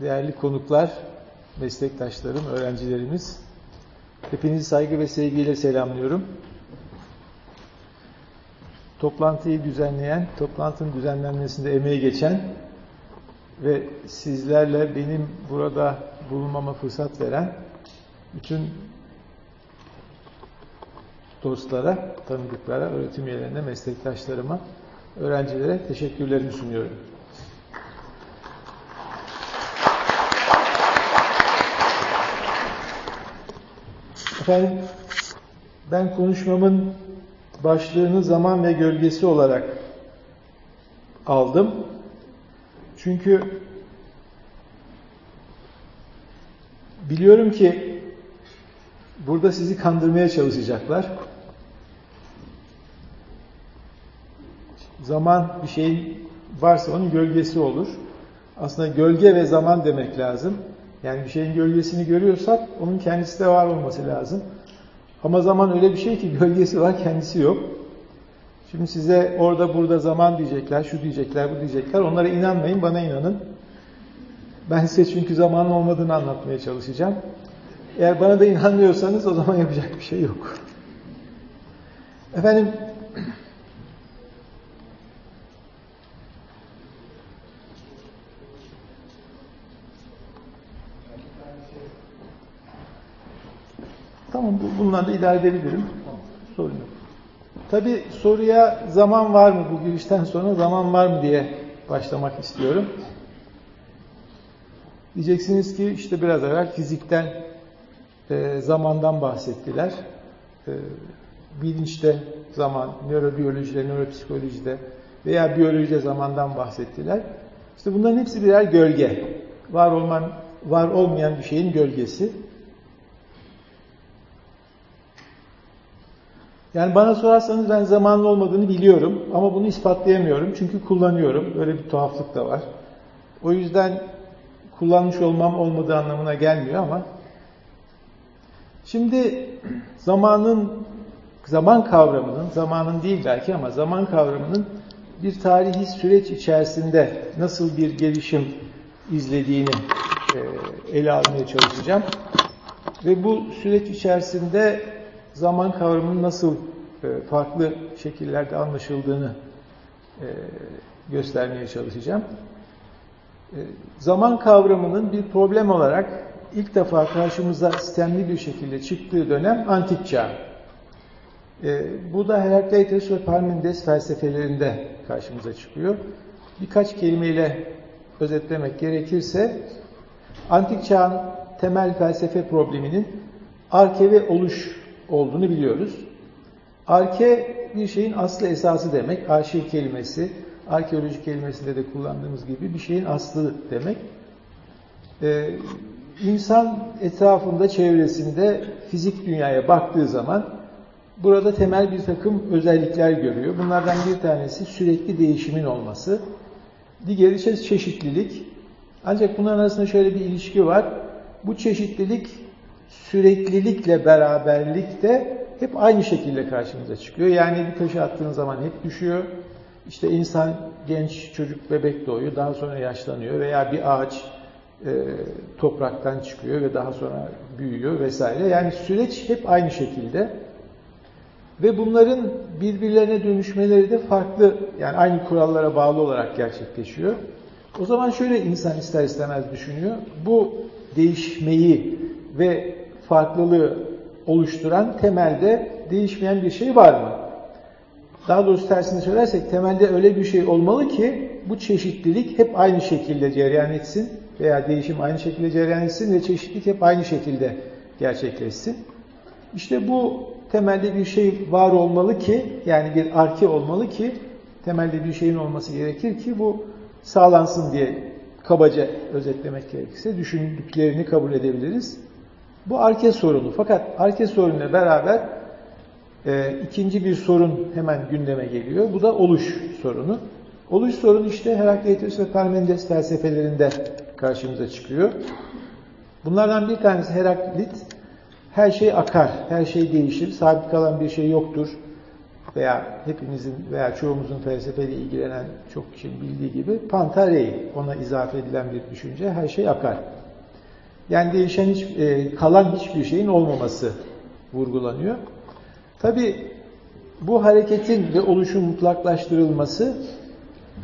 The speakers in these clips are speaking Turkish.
değerli konuklar, meslektaşlarım, öğrencilerimiz, hepinizi saygı ve sevgiyle selamlıyorum. Toplantıyı düzenleyen, toplantının düzenlenmesinde emeği geçen ve sizlerle benim burada bulunmama fırsat veren bütün dostlara, tanıdıklara, öğretim üyelerine, meslektaşlarıma, öğrencilere teşekkürlerimi sunuyorum. Efendim, ben konuşmamın başlığını zaman ve gölgesi olarak aldım. Çünkü biliyorum ki burada sizi kandırmaya çalışacaklar. Zaman bir şeyin varsa onun gölgesi olur. Aslında gölge ve zaman demek lazım. Yani bir şeyin gölgesini görüyorsak onun kendisi de var olması lazım. Ama zaman öyle bir şey ki gölgesi var kendisi yok. Şimdi size orada burada zaman diyecekler, şu diyecekler, bu diyecekler. Onlara inanmayın, bana inanın. Ben size çünkü zamanın olmadığını anlatmaya çalışacağım. Eğer bana da inanmıyorsanız o zaman yapacak bir şey yok. Efendim, Tamam, bunlarla idare edebilirim. Sorun yok. Tabi soruya zaman var mı bu girişten sonra zaman var mı diye başlamak istiyorum. Diyeceksiniz ki işte biraz evvel fizikten, e, zamandan bahsettiler. E, bilinçte zaman, nörobiyolojide, nöropsikolojide veya biyolojide zamandan bahsettiler. İşte bunların hepsi birer gölge. Var olman, var olmayan bir şeyin gölgesi. Yani bana sorarsanız ben zamanlı olmadığını biliyorum ama bunu ispatlayamıyorum çünkü kullanıyorum. Öyle bir tuhaflık da var. O yüzden kullanmış olmam olmadığı anlamına gelmiyor ama şimdi zamanın zaman kavramının, zamanın değil belki ama zaman kavramının bir tarihi süreç içerisinde nasıl bir gelişim izlediğini ele almaya çalışacağım. Ve bu süreç içerisinde zaman kavramının nasıl farklı şekillerde anlaşıldığını göstermeye çalışacağım. Zaman kavramının bir problem olarak ilk defa karşımıza sistemli bir şekilde çıktığı dönem antik çağ. Bu da Herakleitos ve Parmenides felsefelerinde karşımıza çıkıyor. Birkaç kelimeyle özetlemek gerekirse antik çağın temel felsefe probleminin arke ve oluş olduğunu biliyoruz. Arke bir şeyin aslı esası demek. Arşiv kelimesi, arkeoloji kelimesinde de kullandığımız gibi bir şeyin aslı demek. Ee, insan etrafında, çevresinde fizik dünyaya baktığı zaman burada temel bir takım özellikler görüyor. Bunlardan bir tanesi sürekli değişimin olması. Diğeri çeşitlilik. Ancak bunların arasında şöyle bir ilişki var. Bu çeşitlilik süreklilikle beraberlikte hep aynı şekilde karşımıza çıkıyor. Yani bir taşı attığın zaman hep düşüyor. İşte insan genç çocuk bebek doğuyor, daha sonra yaşlanıyor veya bir ağaç e, topraktan çıkıyor ve daha sonra büyüyor vesaire. Yani süreç hep aynı şekilde. Ve bunların birbirlerine dönüşmeleri de farklı, yani aynı kurallara bağlı olarak gerçekleşiyor. O zaman şöyle insan ister istemez düşünüyor. Bu değişmeyi ve farklılığı oluşturan temelde değişmeyen bir şey var mı? Daha doğrusu tersini söylersek temelde öyle bir şey olmalı ki bu çeşitlilik hep aynı şekilde cereyan etsin veya değişim aynı şekilde cereyan etsin ve çeşitlilik hep aynı şekilde gerçekleşsin. İşte bu temelde bir şey var olmalı ki yani bir arke olmalı ki temelde bir şeyin olması gerekir ki bu sağlansın diye kabaca özetlemek gerekirse düşündüklerini kabul edebiliriz. Bu arke sorunu. Fakat arke sorunuyla beraber e, ikinci bir sorun hemen gündeme geliyor. Bu da oluş sorunu. Oluş sorunu işte Herakleitos ve Parmenides felsefelerinde karşımıza çıkıyor. Bunlardan bir tanesi Heraklit, her şey akar, her şey değişir, sabit kalan bir şey yoktur. veya hepimizin veya çoğumuzun felsefeyle ilgilenen çok kişinin bildiği gibi pantarei, ona izafe edilen bir düşünce, her şey akar. Yani değişen hiç, e, kalan hiçbir şeyin olmaması vurgulanıyor. Tabi bu hareketin ve oluşun mutlaklaştırılması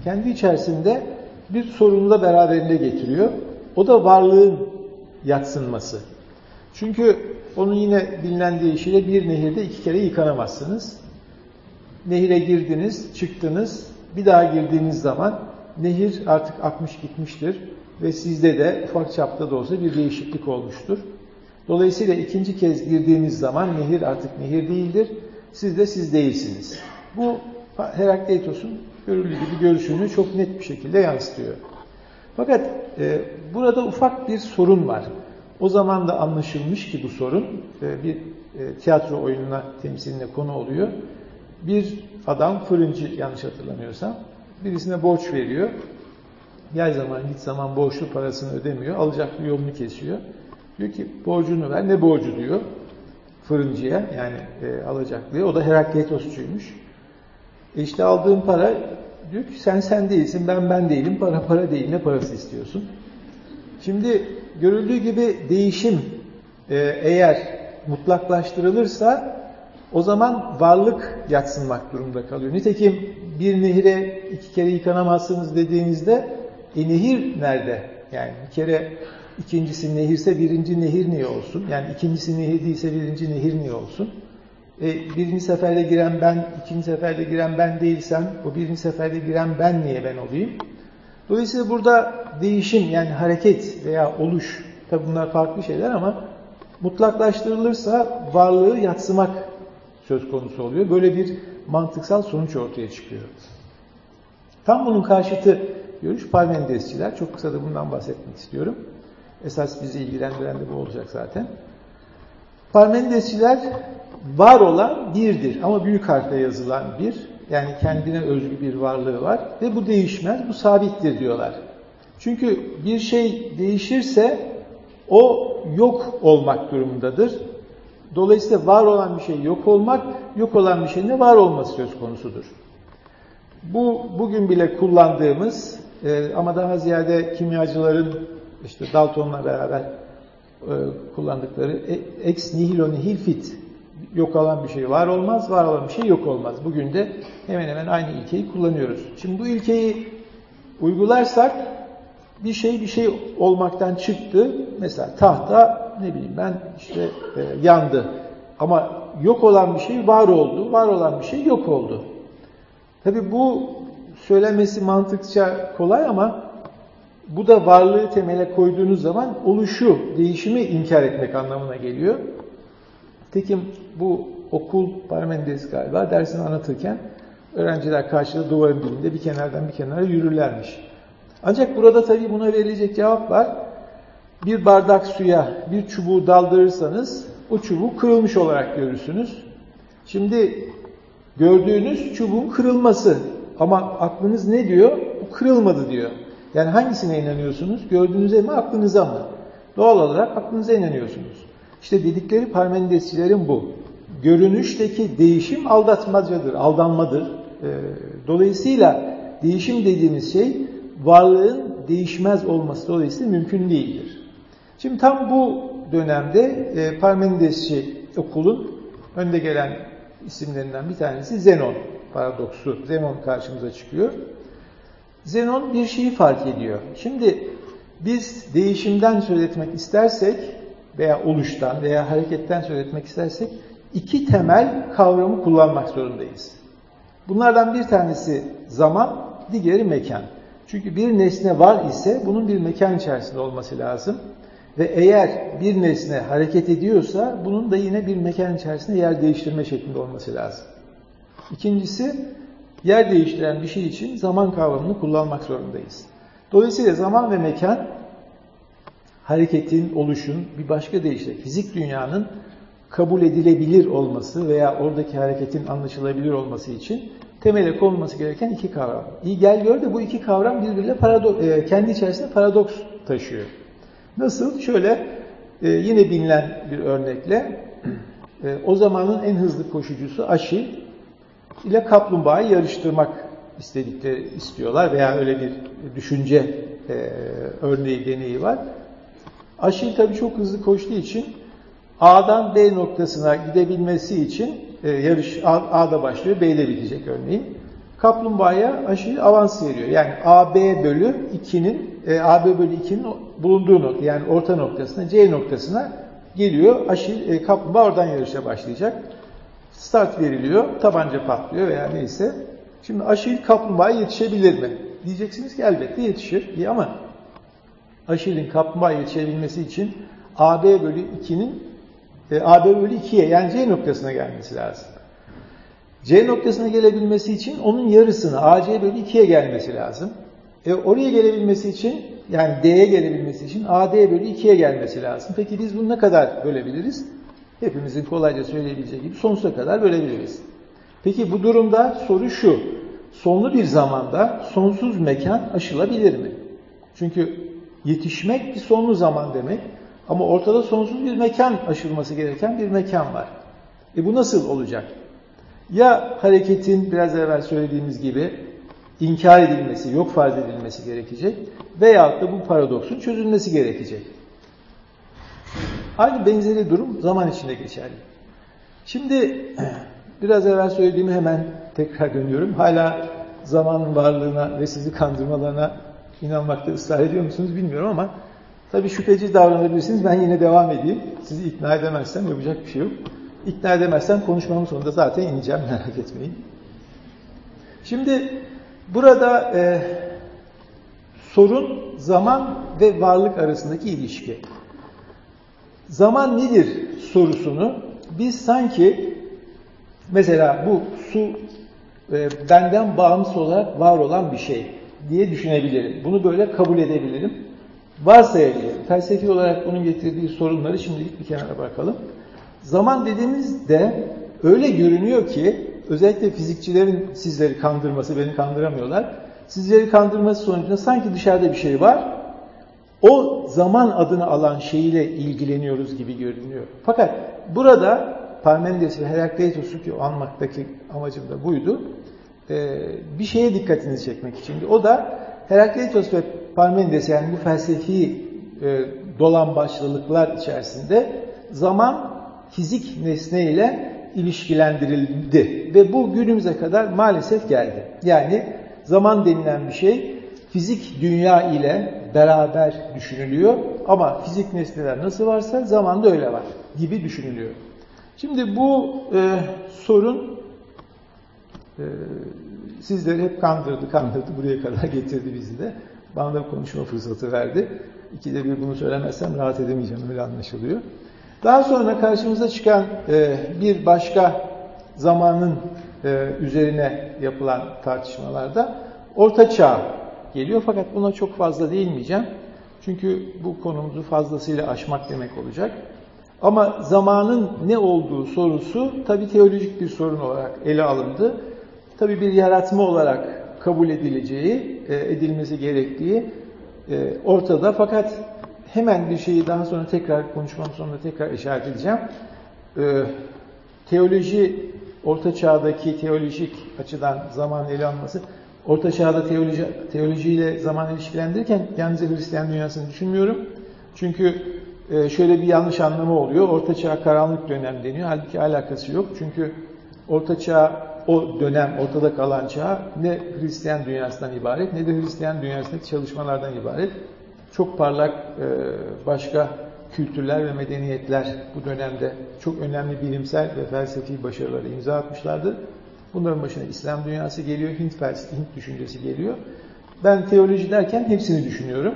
kendi içerisinde bir sorunu da beraberinde getiriyor. O da varlığın yatsınması. Çünkü onun yine bilinen deyişiyle bir nehirde iki kere yıkanamazsınız. Nehire girdiniz, çıktınız, bir daha girdiğiniz zaman nehir artık akmış gitmiştir ve sizde de ufak çapta da olsa bir değişiklik olmuştur. Dolayısıyla ikinci kez girdiğiniz zaman nehir artık nehir değildir. Siz de siz değilsiniz. Bu Herakleitos'un görüldüğü gibi görüşünü çok net bir şekilde yansıtıyor. Fakat e, burada ufak bir sorun var. O zaman da anlaşılmış ki bu sorun e, bir e, tiyatro oyununa temsiline konu oluyor. Bir adam fırıncı yanlış hatırlamıyorsam birisine borç veriyor. Gel zaman git zaman borçlu parasını ödemiyor. Alacaklı yolunu kesiyor. Diyor ki borcunu ver. Ne borcu diyor fırıncıya yani e, alacaklıya. O da Herakleitosçuymuş. E işte aldığım para diyor ki sen sen değilsin ben ben değilim para para değil ne parası istiyorsun. Şimdi görüldüğü gibi değişim e, eğer mutlaklaştırılırsa o zaman varlık yatsınmak durumunda kalıyor. Nitekim bir nehire iki kere yıkanamazsınız dediğinizde e nehir nerede? Yani bir kere ikincisi nehirse birinci nehir niye olsun? Yani ikincisi nehir değilse birinci nehir niye olsun? E, birinci seferde giren ben, ikinci seferde giren ben değilsem, o birinci seferde giren ben niye ben olayım? Dolayısıyla burada değişim yani hareket veya oluş, tabi bunlar farklı şeyler ama mutlaklaştırılırsa varlığı yatsımak söz konusu oluyor. Böyle bir mantıksal sonuç ortaya çıkıyor. Tam bunun karşıtı görüş Parmenidesçiler. Çok kısa da bundan bahsetmek istiyorum. Esas bizi ilgilendiren de bu olacak zaten. Parmenidesçiler var olan birdir ama büyük harfle yazılan bir. Yani kendine özgü bir varlığı var ve bu değişmez, bu sabittir diyorlar. Çünkü bir şey değişirse o yok olmak durumundadır. Dolayısıyla var olan bir şey yok olmak, yok olan bir şeyin de var olması söz konusudur. Bu bugün bile kullandığımız e, ama daha ziyade kimyacıların işte Dalton'la beraber e, kullandıkları e, ex nihilo nihil fit yok olan bir şey var olmaz, var olan bir şey yok olmaz. Bugün de hemen hemen aynı ilkeyi kullanıyoruz. Şimdi bu ilkeyi uygularsak bir şey bir şey olmaktan çıktı. Mesela tahta ne bileyim ben işte e, yandı. Ama yok olan bir şey var oldu, var olan bir şey yok oldu. Tabi bu söylemesi mantıkça kolay ama bu da varlığı temele koyduğunuz zaman oluşu, değişimi inkar etmek anlamına geliyor. Tekim bu okul Parmenides galiba dersini anlatırken öğrenciler karşıda duvarın dibinde bir kenardan bir kenara yürürlermiş. Ancak burada tabii buna verilecek cevap var. Bir bardak suya bir çubuğu daldırırsanız o çubuğu kırılmış olarak görürsünüz. Şimdi gördüğünüz çubuğun kırılması ama aklınız ne diyor? O kırılmadı diyor. Yani hangisine inanıyorsunuz? Gördüğünüze mi aklınıza mı? Doğal olarak aklınıza inanıyorsunuz. İşte dedikleri Parmenidesçilerin bu. Görünüşteki değişim aldatmacadır, aldanmadır. Ee, dolayısıyla değişim dediğimiz şey varlığın değişmez olması dolayısıyla mümkün değildir. Şimdi tam bu dönemde e, Parmenidesçi okulun önde gelen isimlerinden bir tanesi Zenon paradoksu. Zenon karşımıza çıkıyor. Zenon bir şeyi fark ediyor. Şimdi biz değişimden söz etmek istersek veya oluştan veya hareketten söz etmek istersek iki temel kavramı kullanmak zorundayız. Bunlardan bir tanesi zaman, diğeri mekan. Çünkü bir nesne var ise bunun bir mekan içerisinde olması lazım. Ve eğer bir nesne hareket ediyorsa bunun da yine bir mekan içerisinde yer değiştirme şeklinde olması lazım. İkincisi yer değiştiren bir şey için zaman kavramını kullanmak zorundayız. Dolayısıyla zaman ve mekan hareketin, oluşun bir başka deyişle fizik dünyanın kabul edilebilir olması veya oradaki hareketin anlaşılabilir olması için temele konulması gereken iki kavram. İyi gel gör de bu iki kavram birbiriyle e, kendi içerisinde paradoks taşıyor. Nasıl? Şöyle e, yine bilinen bir örnekle e, o zamanın en hızlı koşucusu Aşil ile kaplumbağayı yarıştırmak istedikleri istiyorlar veya öyle bir düşünce e, örneği deneyi var. Aşil tabii çok hızlı koştuğu için A'dan B noktasına gidebilmesi için e, yarış A'da başlıyor, B'de bitecek örneğin. Kaplumbağaya aşil avans veriyor. Yani AB bölü 2'nin e, AB bölü 2'nin bulunduğu nokta yani orta noktasına C noktasına geliyor. Aşil e, kaplumbağa oradan yarışa başlayacak. Start veriliyor, tabanca patlıyor veya neyse. Şimdi Aşil kaplumbağaya yetişebilir mi? Diyeceksiniz ki elbette yetişir diye ama Aşil'in kaplumbağaya yetişebilmesi için AB bölü 2'nin e, AB bölü 2'ye yani C noktasına gelmesi lazım. C noktasına gelebilmesi için onun yarısını AC bölü 2'ye gelmesi lazım. E, oraya gelebilmesi için yani D'ye gelebilmesi için AD bölü 2'ye gelmesi lazım. Peki biz bunu ne kadar bölebiliriz? Hepimizin kolayca söyleyebileceği gibi sonsuza kadar bölebiliriz. Peki bu durumda soru şu. Sonlu bir zamanda sonsuz mekan aşılabilir mi? Çünkü yetişmek bir sonlu zaman demek. Ama ortada sonsuz bir mekan aşılması gereken bir mekan var. E bu nasıl olacak? Ya hareketin biraz evvel söylediğimiz gibi inkar edilmesi, yok farz edilmesi gerekecek veyahut da bu paradoksun çözülmesi gerekecek. Aynı benzeri durum zaman içinde geçerli. Şimdi biraz evvel söylediğimi hemen tekrar dönüyorum. Hala zamanın varlığına ve sizi kandırmalarına inanmakta ısrar ediyor musunuz bilmiyorum ama tabii şüpheci davranabilirsiniz. Ben yine devam edeyim. Sizi ikna edemezsem yapacak bir şey yok. İkna edemezsem konuşmamın sonunda zaten ineceğim merak etmeyin. Şimdi burada e, sorun zaman ve varlık arasındaki ilişki. Zaman nedir sorusunu biz sanki mesela bu su e, benden bağımsız olarak var olan bir şey diye düşünebilirim. Bunu böyle kabul edebilirim. Varsayabilirim. Felsefi olarak bunun getirdiği sorunları şimdilik bir kenara bırakalım. Zaman dediğimizde öyle görünüyor ki özellikle fizikçilerin sizleri kandırması, beni kandıramıyorlar. Sizleri kandırması sonucunda sanki dışarıda bir şey var. O zaman adını alan şeyiyle ilgileniyoruz gibi görünüyor. Fakat burada Parmenides ve Herakleitos'u ki anmaktaki amacım da buydu. bir şeye dikkatinizi çekmek içindi. O da Herakleitos ve Parmenides yani bu felsefi dolan başlılıklar içerisinde zaman fizik nesne ile ilişkilendirildi ve bu günümüze kadar maalesef geldi. Yani zaman denilen bir şey fizik dünya ile beraber düşünülüyor ama fizik nesneler nasıl varsa zaman da öyle var gibi düşünülüyor. Şimdi bu e, sorun e, sizleri hep kandırdı, kandırdı, buraya kadar getirdi bizi de. Bana da konuşma fırsatı verdi. İkide bir bunu söylemezsem rahat edemeyeceğim, öyle anlaşılıyor. Daha sonra karşımıza çıkan e, bir başka zamanın e, üzerine yapılan tartışmalarda Orta Çağ geliyor fakat buna çok fazla değinmeyeceğim. Çünkü bu konumuzu fazlasıyla aşmak demek olacak. Ama zamanın ne olduğu sorusu tabi teolojik bir sorun olarak ele alındı. Tabi bir yaratma olarak kabul edileceği, e, edilmesi gerektiği e, ortada. Fakat hemen bir şeyi daha sonra tekrar konuşmam sonunda tekrar işaret edeceğim. Ee, teoloji, Orta Çağ'daki teolojik açıdan zaman ele alması, Orta Çağ'da teoloji, teolojiyle zaman ilişkilendirirken yalnızca Hristiyan dünyasını düşünmüyorum. Çünkü e, şöyle bir yanlış anlamı oluyor. Orta Çağ karanlık dönem deniyor. Halbuki alakası yok. Çünkü Orta Çağ o dönem ortada kalan çağ ne Hristiyan dünyasından ibaret ne de Hristiyan dünyasındaki çalışmalardan ibaret çok parlak e, başka kültürler ve medeniyetler bu dönemde çok önemli bilimsel ve felsefi başarıları imza atmışlardı. Bunların başına İslam dünyası geliyor, Hint felsefesi, Hint düşüncesi geliyor. Ben teoloji derken hepsini düşünüyorum.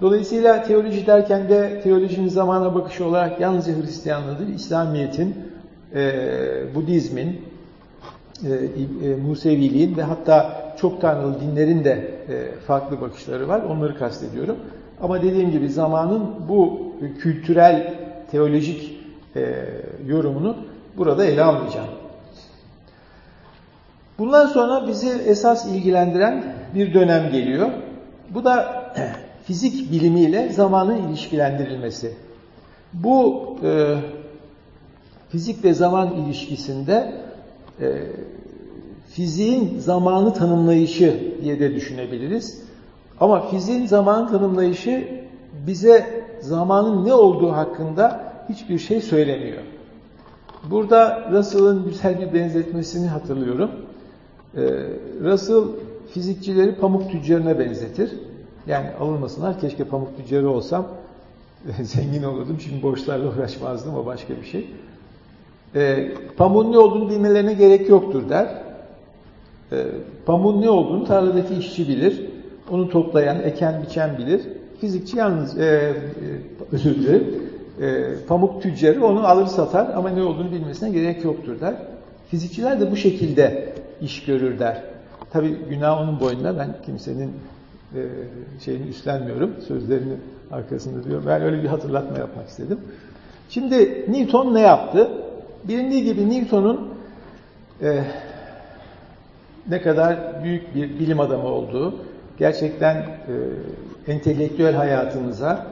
Dolayısıyla teoloji derken de teolojinin zamana bakışı olarak yalnızca Hristiyanlığı değil, İslamiyet'in, e, Budizmin, e, e, Museviliğin ve hatta çok tanrılı dinlerin de e, farklı bakışları var. Onları kastediyorum. Ama dediğim gibi zamanın bu kültürel, teolojik e, yorumunu burada ele almayacağım. Bundan sonra bizi esas ilgilendiren bir dönem geliyor. Bu da fizik bilimiyle zamanın ilişkilendirilmesi. Bu e, fizik ve zaman ilişkisinde e, fiziğin zamanı tanımlayışı diye de düşünebiliriz. Ama fiziğin zamanı tanımlayışı bize zamanın ne olduğu hakkında hiçbir şey söylemiyor. Burada Russell'ın güzel bir benzetmesini hatırlıyorum. Ee, Russell fizikçileri pamuk tüccarına benzetir. Yani alınmasınlar, keşke pamuk tüccarı olsam zengin olurdum, şimdi borçlarla uğraşmazdım, o başka bir şey. Ee, pamuğun ne olduğunu bilmelerine gerek yoktur der. Ee, pamuğun ne olduğunu tarladaki işçi bilir. Onu toplayan, eken, biçen bilir. Fizikçi yalnız, e, e, özür dilerim, e, pamuk tüccarı onu alır satar ama ne olduğunu bilmesine gerek yoktur der. Fizikçiler de bu şekilde iş görür der. Tabi günah onun boynunda ben kimsenin e, şeyini üstlenmiyorum. Sözlerini arkasında diyor. Ben öyle bir hatırlatma yapmak istedim. Şimdi Newton ne yaptı? Bilindiği gibi Newton'un e, ne kadar büyük bir bilim adamı olduğu, gerçekten e, entelektüel hayatımıza,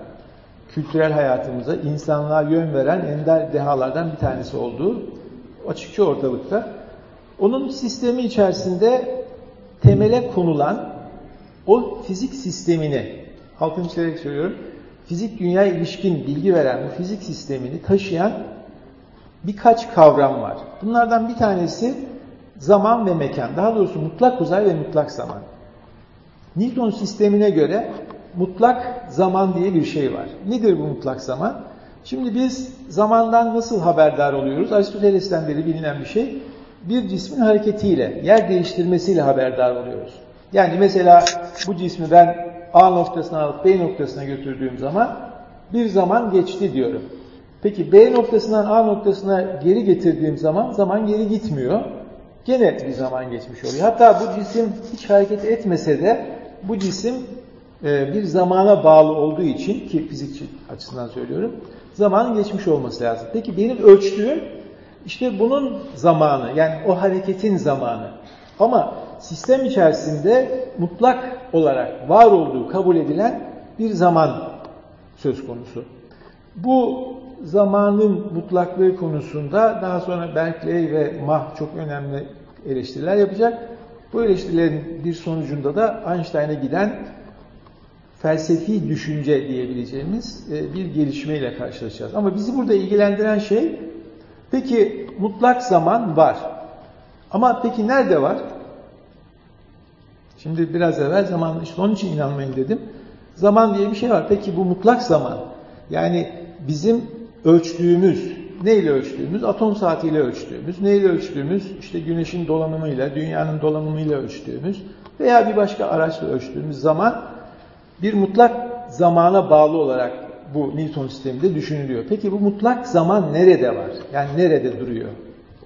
kültürel hayatımıza, insanlığa yön veren ender dehalardan bir tanesi olduğu açıkça ortalıkta. Onun sistemi içerisinde temele konulan o fizik sistemini, altını çizerek söylüyorum, fizik dünya ilişkin bilgi veren bu fizik sistemini taşıyan birkaç kavram var. Bunlardan bir tanesi zaman ve mekan. Daha doğrusu mutlak uzay ve mutlak zaman. Newton sistemine göre mutlak zaman diye bir şey var. Nedir bu mutlak zaman? Şimdi biz zamandan nasıl haberdar oluyoruz? Aristoteles'ten beri bilinen bir şey. Bir cismin hareketiyle, yer değiştirmesiyle haberdar oluyoruz. Yani mesela bu cismi ben A noktasına alıp B noktasına götürdüğüm zaman bir zaman geçti diyorum. Peki B noktasından A noktasına geri getirdiğim zaman zaman geri gitmiyor. Gene bir zaman geçmiş oluyor. Hatta bu cisim hiç hareket etmese de bu cisim e, bir zamana bağlı olduğu için ki fizikçi açısından söylüyorum zamanın geçmiş olması lazım. Peki benim ölçtüğüm işte bunun zamanı yani o hareketin zamanı. Ama sistem içerisinde mutlak olarak var olduğu kabul edilen bir zaman söz konusu. Bu zamanın mutlaklığı konusunda daha sonra Berkeley ve Mach çok önemli eleştiriler yapacak. Bu eleştirilerin bir sonucunda da Einstein'a giden felsefi düşünce diyebileceğimiz e, bir gelişmeyle karşılaşacağız. Ama bizi burada ilgilendiren şey, peki mutlak zaman var. Ama peki nerede var? Şimdi biraz evvel zaman, işte onun için inanmayın dedim. Zaman diye bir şey var. Peki bu mutlak zaman. Yani bizim ölçtüğümüz, neyle ölçtüğümüz? Atom saatiyle ölçtüğümüz, neyle ölçtüğümüz? İşte güneşin dolanımıyla, dünyanın dolanımıyla ölçtüğümüz veya bir başka araçla ölçtüğümüz zaman bir mutlak zamana bağlı olarak bu Newton sisteminde düşünülüyor. Peki bu mutlak zaman nerede var? Yani nerede duruyor?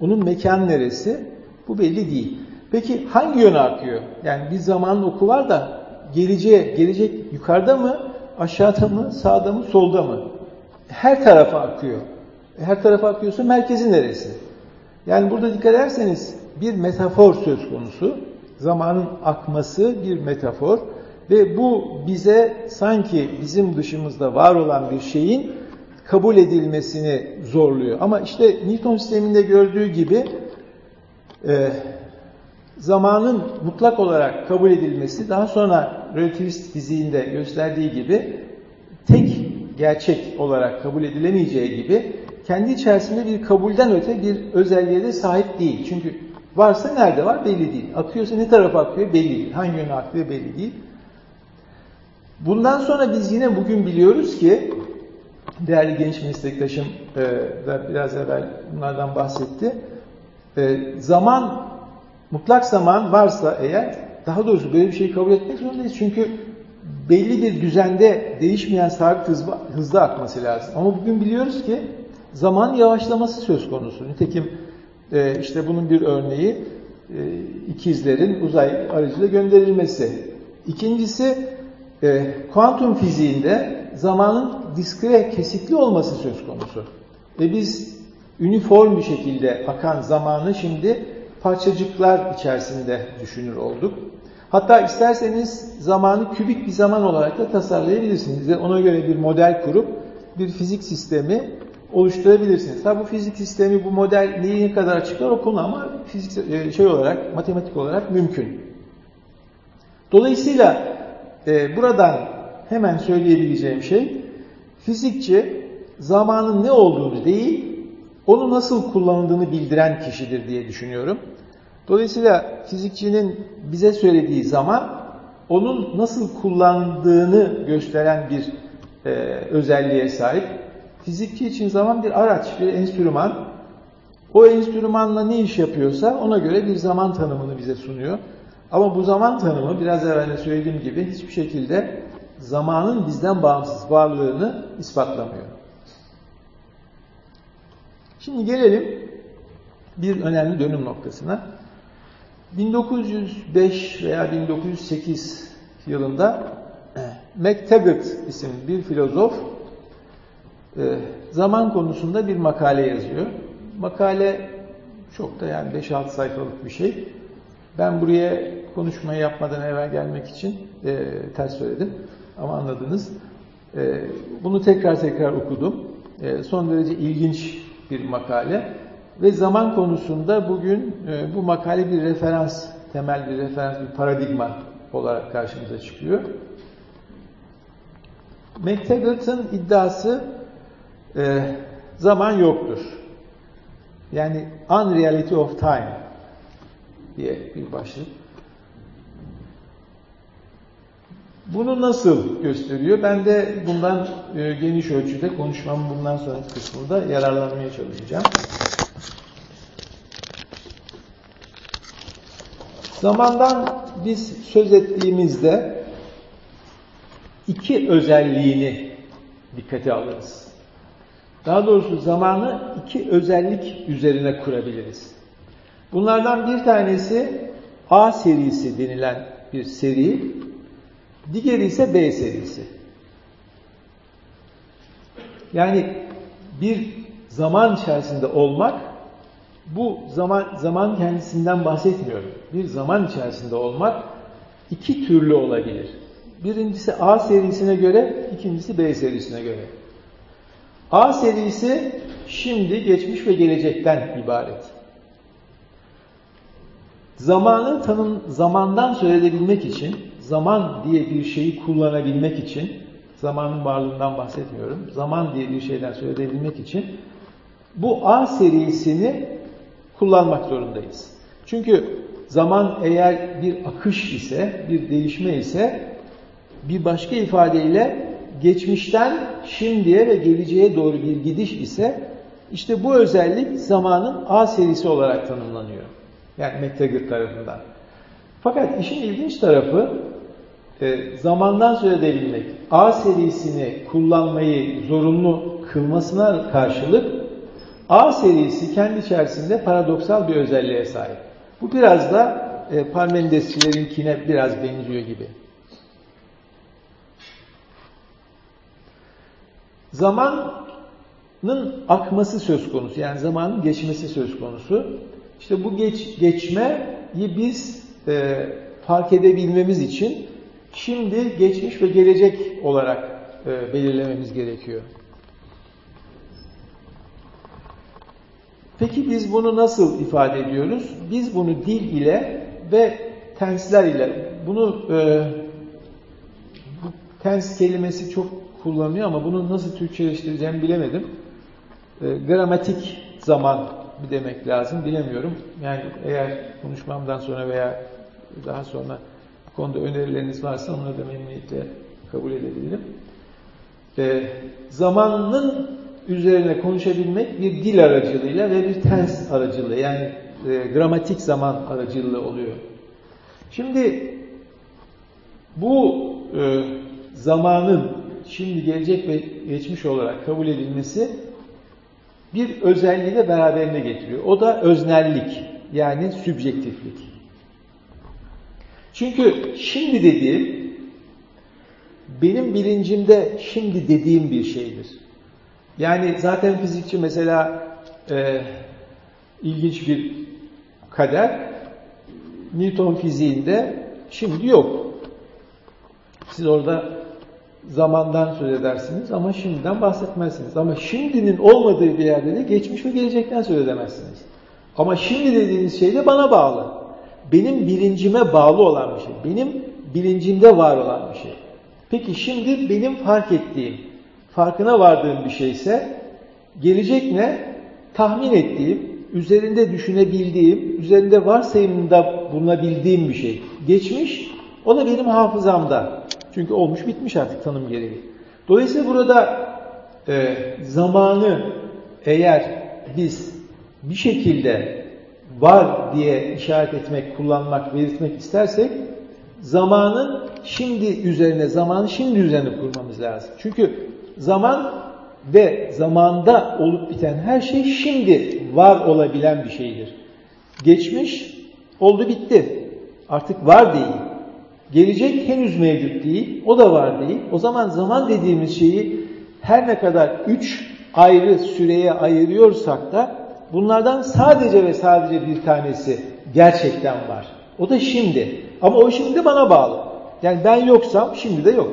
Onun mekan neresi? Bu belli değil. Peki hangi yöne akıyor? Yani bir zamanın oku var da geleceğe, gelecek yukarıda mı, aşağıda mı, sağda mı, solda mı? Her tarafa akıyor. E, her tarafa akıyorsa merkezi neresi? Yani burada dikkat ederseniz bir metafor söz konusu. Zamanın akması bir metafor. Ve bu bize sanki bizim dışımızda var olan bir şeyin kabul edilmesini zorluyor. Ama işte Newton sisteminde gördüğü gibi e, zamanın mutlak olarak kabul edilmesi daha sonra relativist fiziğinde gösterdiği gibi tek gerçek olarak kabul edilemeyeceği gibi kendi içerisinde bir kabulden öte bir özelliğe de sahip değil. Çünkü varsa nerede var belli değil. Akıyorsa ne tarafa akıyor belli değil. Hangi yöne akıyor belli değil. Bundan sonra biz yine bugün biliyoruz ki değerli genç meslektaşım e, biraz evvel bunlardan bahsetti. E, zaman, mutlak zaman varsa eğer daha doğrusu böyle bir şeyi kabul etmek zorundayız. Çünkü belli bir düzende değişmeyen sabit hızla, hızla akması lazım. Ama bugün biliyoruz ki zaman yavaşlaması söz konusu. Nitekim e, işte bunun bir örneği e, ikizlerin uzay aracıyla gönderilmesi. İkincisi e, kuantum fiziğinde zamanın diskre, kesikli olması söz konusu. Ve biz üniform bir şekilde akan zamanı şimdi parçacıklar içerisinde düşünür olduk. Hatta isterseniz zamanı kübik bir zaman olarak da tasarlayabilirsiniz. Ona göre bir model kurup bir fizik sistemi oluşturabilirsiniz. Ha bu fizik sistemi, bu model neyi ne kadar açıklar o konu ama fizik e, şey olarak, matematik olarak mümkün. Dolayısıyla e, buradan hemen söyleyebileceğim şey fizikçi zamanın ne olduğunu değil, onu nasıl kullanıldığını bildiren kişidir diye düşünüyorum. Dolayısıyla fizikçinin bize söylediği zaman onun nasıl kullandığını gösteren bir e, özelliğe sahip. Fizikçi için zaman bir araç, bir enstrüman. O enstrümanla ne iş yapıyorsa ona göre bir zaman tanımını bize sunuyor. Ama bu zaman tanımı biraz evvel söylediğim gibi hiçbir şekilde zamanın bizden bağımsız varlığını ispatlamıyor. Şimdi gelelim bir önemli dönüm noktasına. 1905 veya 1908 yılında McTaggart isimli bir filozof e, zaman konusunda bir makale yazıyor. Makale çok da yani 5-6 sayfalık bir şey. Ben buraya konuşmayı yapmadan evvel gelmek için e, ters söyledim ama anladınız. E, bunu tekrar tekrar okudum. E, son derece ilginç bir makale. Ve zaman konusunda bugün e, bu makale bir referans, temel bir referans, bir paradigma olarak karşımıza çıkıyor. McTaggart'ın iddiası e, zaman yoktur. Yani unreality of time diye bir başlık. Bunu nasıl gösteriyor? Ben de bundan e, geniş ölçüde konuşmamın bundan sonraki kısmında yararlanmaya çalışacağım. Zamandan biz söz ettiğimizde iki özelliğini dikkate alırız. Daha doğrusu zamanı iki özellik üzerine kurabiliriz. Bunlardan bir tanesi A serisi denilen bir seri, diğeri ise B serisi. Yani bir zaman içerisinde olmak bu zaman zaman kendisinden bahsetmiyorum. Bir zaman içerisinde olmak iki türlü olabilir. Birincisi A serisine göre, ikincisi B serisine göre. A serisi şimdi, geçmiş ve gelecekten ibaret. Zamanı tanım, zamandan söz edebilmek için, zaman diye bir şeyi kullanabilmek için, zamanın varlığından bahsetmiyorum, zaman diye bir şeyden söz edebilmek için bu A serisini kullanmak zorundayız. Çünkü zaman eğer bir akış ise, bir değişme ise bir başka ifadeyle geçmişten şimdiye ve geleceğe doğru bir gidiş ise işte bu özellik zamanın A serisi olarak tanımlanıyor. Yani McTaggart tarafından. Fakat işin ilginç tarafı e, zamandan söz edebilmek, A serisini kullanmayı zorunlu kılmasına karşılık A serisi kendi içerisinde paradoksal bir özelliğe sahip. Bu biraz da e, Parmenidesçilerinkine biraz benziyor gibi. Zamanın akması söz konusu. Yani zamanın geçmesi söz konusu. İşte bu geç, geçmeyi biz e, fark edebilmemiz için şimdi, geçmiş ve gelecek olarak e, belirlememiz gerekiyor. Peki biz bunu nasıl ifade ediyoruz? Biz bunu dil ile ve tensler ile, bunu e, bu tens kelimesi çok kullanılıyor ama bunu nasıl Türkçeleştireceğimi bilemedim. E, gramatik zaman bir demek lazım, bilemiyorum. Yani eğer konuşmamdan sonra veya daha sonra bu konuda önerileriniz varsa onları da memnuniyetle kabul edebilirim. E, zamanın üzerine konuşabilmek bir dil aracılığıyla ve bir tens aracılığı yani e, gramatik zaman aracılığı oluyor. Şimdi bu e, zamanın şimdi gelecek ve geçmiş olarak kabul edilmesi bir özelliği de beraberine getiriyor. O da öznellik yani sübjektiflik. Çünkü şimdi dediğim benim bilincimde şimdi dediğim bir şeydir. Yani zaten fizikçi mesela e, ilginç bir kader. Newton fiziğinde şimdi yok. Siz orada zamandan söz edersiniz ama şimdiden bahsetmezsiniz. Ama şimdinin olmadığı bir yerde de geçmiş ve gelecekten söz edemezsiniz. Ama şimdi dediğiniz şey de bana bağlı. Benim bilincime bağlı olan bir şey. Benim bilincimde var olan bir şey. Peki şimdi benim fark ettiğim, farkına vardığım bir şeyse gelecek ne? Tahmin ettiğim, üzerinde düşünebildiğim, üzerinde varsayımında bulunabildiğim bir şey. Geçmiş, o da benim hafızamda. Çünkü olmuş bitmiş artık tanım gereği. Dolayısıyla burada e, zamanı eğer biz bir şekilde var diye işaret etmek, kullanmak, belirtmek istersek zamanın şimdi üzerine, zamanı şimdi üzerine kurmamız lazım. Çünkü zaman ve zamanda olup biten her şey şimdi var olabilen bir şeydir. Geçmiş oldu bitti. Artık var değil. Gelecek henüz mevcut değil. O da var değil. O zaman zaman dediğimiz şeyi her ne kadar üç ayrı süreye ayırıyorsak da bunlardan sadece ve sadece bir tanesi gerçekten var. O da şimdi. Ama o şimdi bana bağlı. Yani ben yoksam şimdi de yok.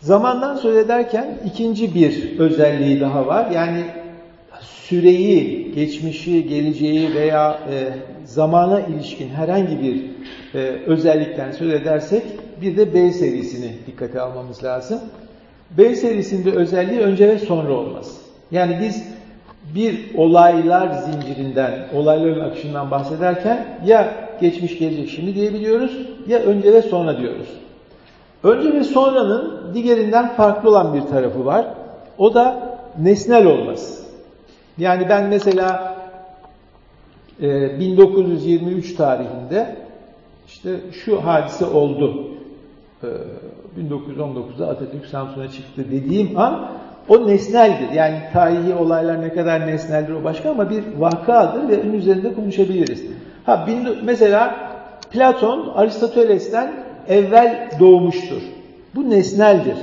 Zamandan söz ederken ikinci bir özelliği daha var. Yani süreyi, geçmişi, geleceği veya e, zamana ilişkin herhangi bir e, özellikten söz edersek bir de B serisini dikkate almamız lazım. B serisinde özelliği önce ve sonra olması. Yani biz bir olaylar zincirinden, olayların akışından bahsederken ya geçmiş gelecek şimdi diyebiliyoruz ya önce ve sonra diyoruz. Önce ve sonranın diğerinden farklı olan bir tarafı var. O da nesnel olması. Yani ben mesela e, 1923 tarihinde işte şu hadise oldu. E, 1919'da Atatürk Samsun'a çıktı dediğim an o nesneldir. Yani tarihi olaylar ne kadar nesneldir o başka ama bir vakadır ve onun üzerinde konuşabiliriz. Ha mesela Platon Aristoteles'ten evvel doğmuştur. Bu nesneldir.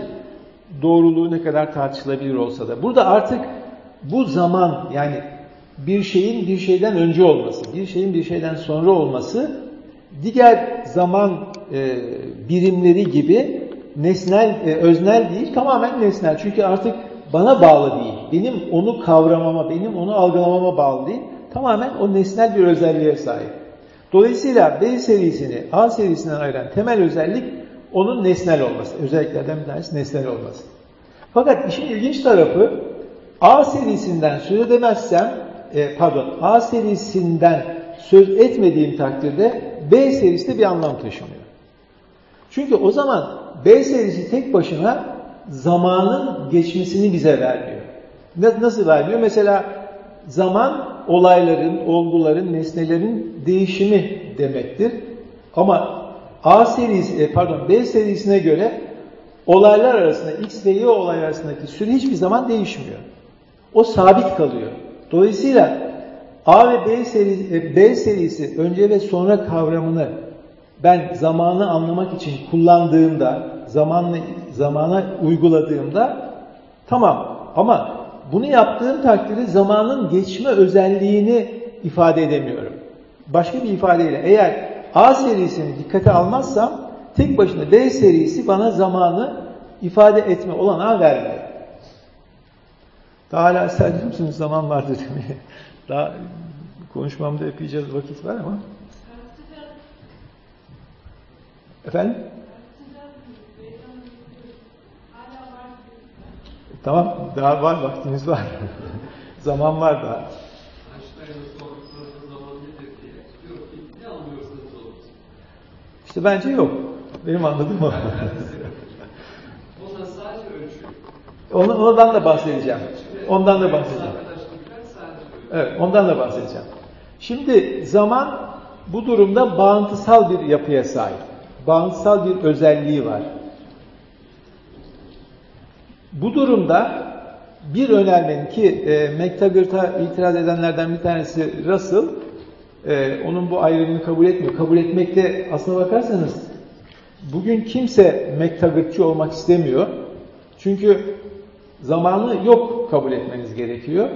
Doğruluğu ne kadar tartışılabilir olsa da. Burada artık bu zaman yani bir şeyin bir şeyden önce olması, bir şeyin bir şeyden sonra olması diğer zaman e, birimleri gibi nesnel, e, öznel değil, tamamen nesnel. Çünkü artık bana bağlı değil. Benim onu kavramama, benim onu algılamama bağlı değil. Tamamen o nesnel bir özelliğe sahip. Dolayısıyla B serisini A serisinden ayıran temel özellik onun nesnel olması. Özelliklerden bir tanesi nesnel olması. Fakat işin ilginç tarafı A serisinden söz edemezsem, e, pardon A serisinden söz etmediğim takdirde B serisi de bir anlam taşımıyor. Çünkü o zaman B serisi tek başına zamanın geçmesini bize vermiyor. Nasıl vermiyor? Mesela zaman olayların, olguların, nesnelerin değişimi demektir. Ama A serisi, e, pardon B serisine göre olaylar arasında X ve Y olay arasındaki süre hiçbir zaman değişmiyor. O sabit kalıyor. Dolayısıyla A ve B serisi, e, B serisi önce ve sonra kavramını ben zamanı anlamak için kullandığımda, zamanla, zamana uyguladığımda tamam ama bunu yaptığım takdirde zamanın geçme özelliğini ifade edemiyorum. Başka bir ifadeyle eğer A serisini dikkate almazsam tek başına B serisi bana zamanı ifade etme olanağı vermiyor. Daha hala serdirir misiniz zaman vardır demeye? Daha konuşmamda epeyce vakit var ama. Efendim? Tamam, daha var, vaktiniz var. Zaman var daha. İşte bence yok. Benim anladığım o. Onu, ondan da bahsedeceğim. Ondan da bahsedeceğim. Evet, ondan da bahsedeceğim. Şimdi zaman bu durumda bağıntısal bir yapıya sahip. Bağıntısal bir özelliği var. Bu durumda bir önermenin ki e, McTaggart'a itiraz edenlerden bir tanesi Russell, e, onun bu ayrımını kabul etmiyor. Kabul etmekte aslına bakarsanız bugün kimse McTaggart'çı olmak istemiyor. Çünkü zamanı yok kabul etmeniz gerekiyor.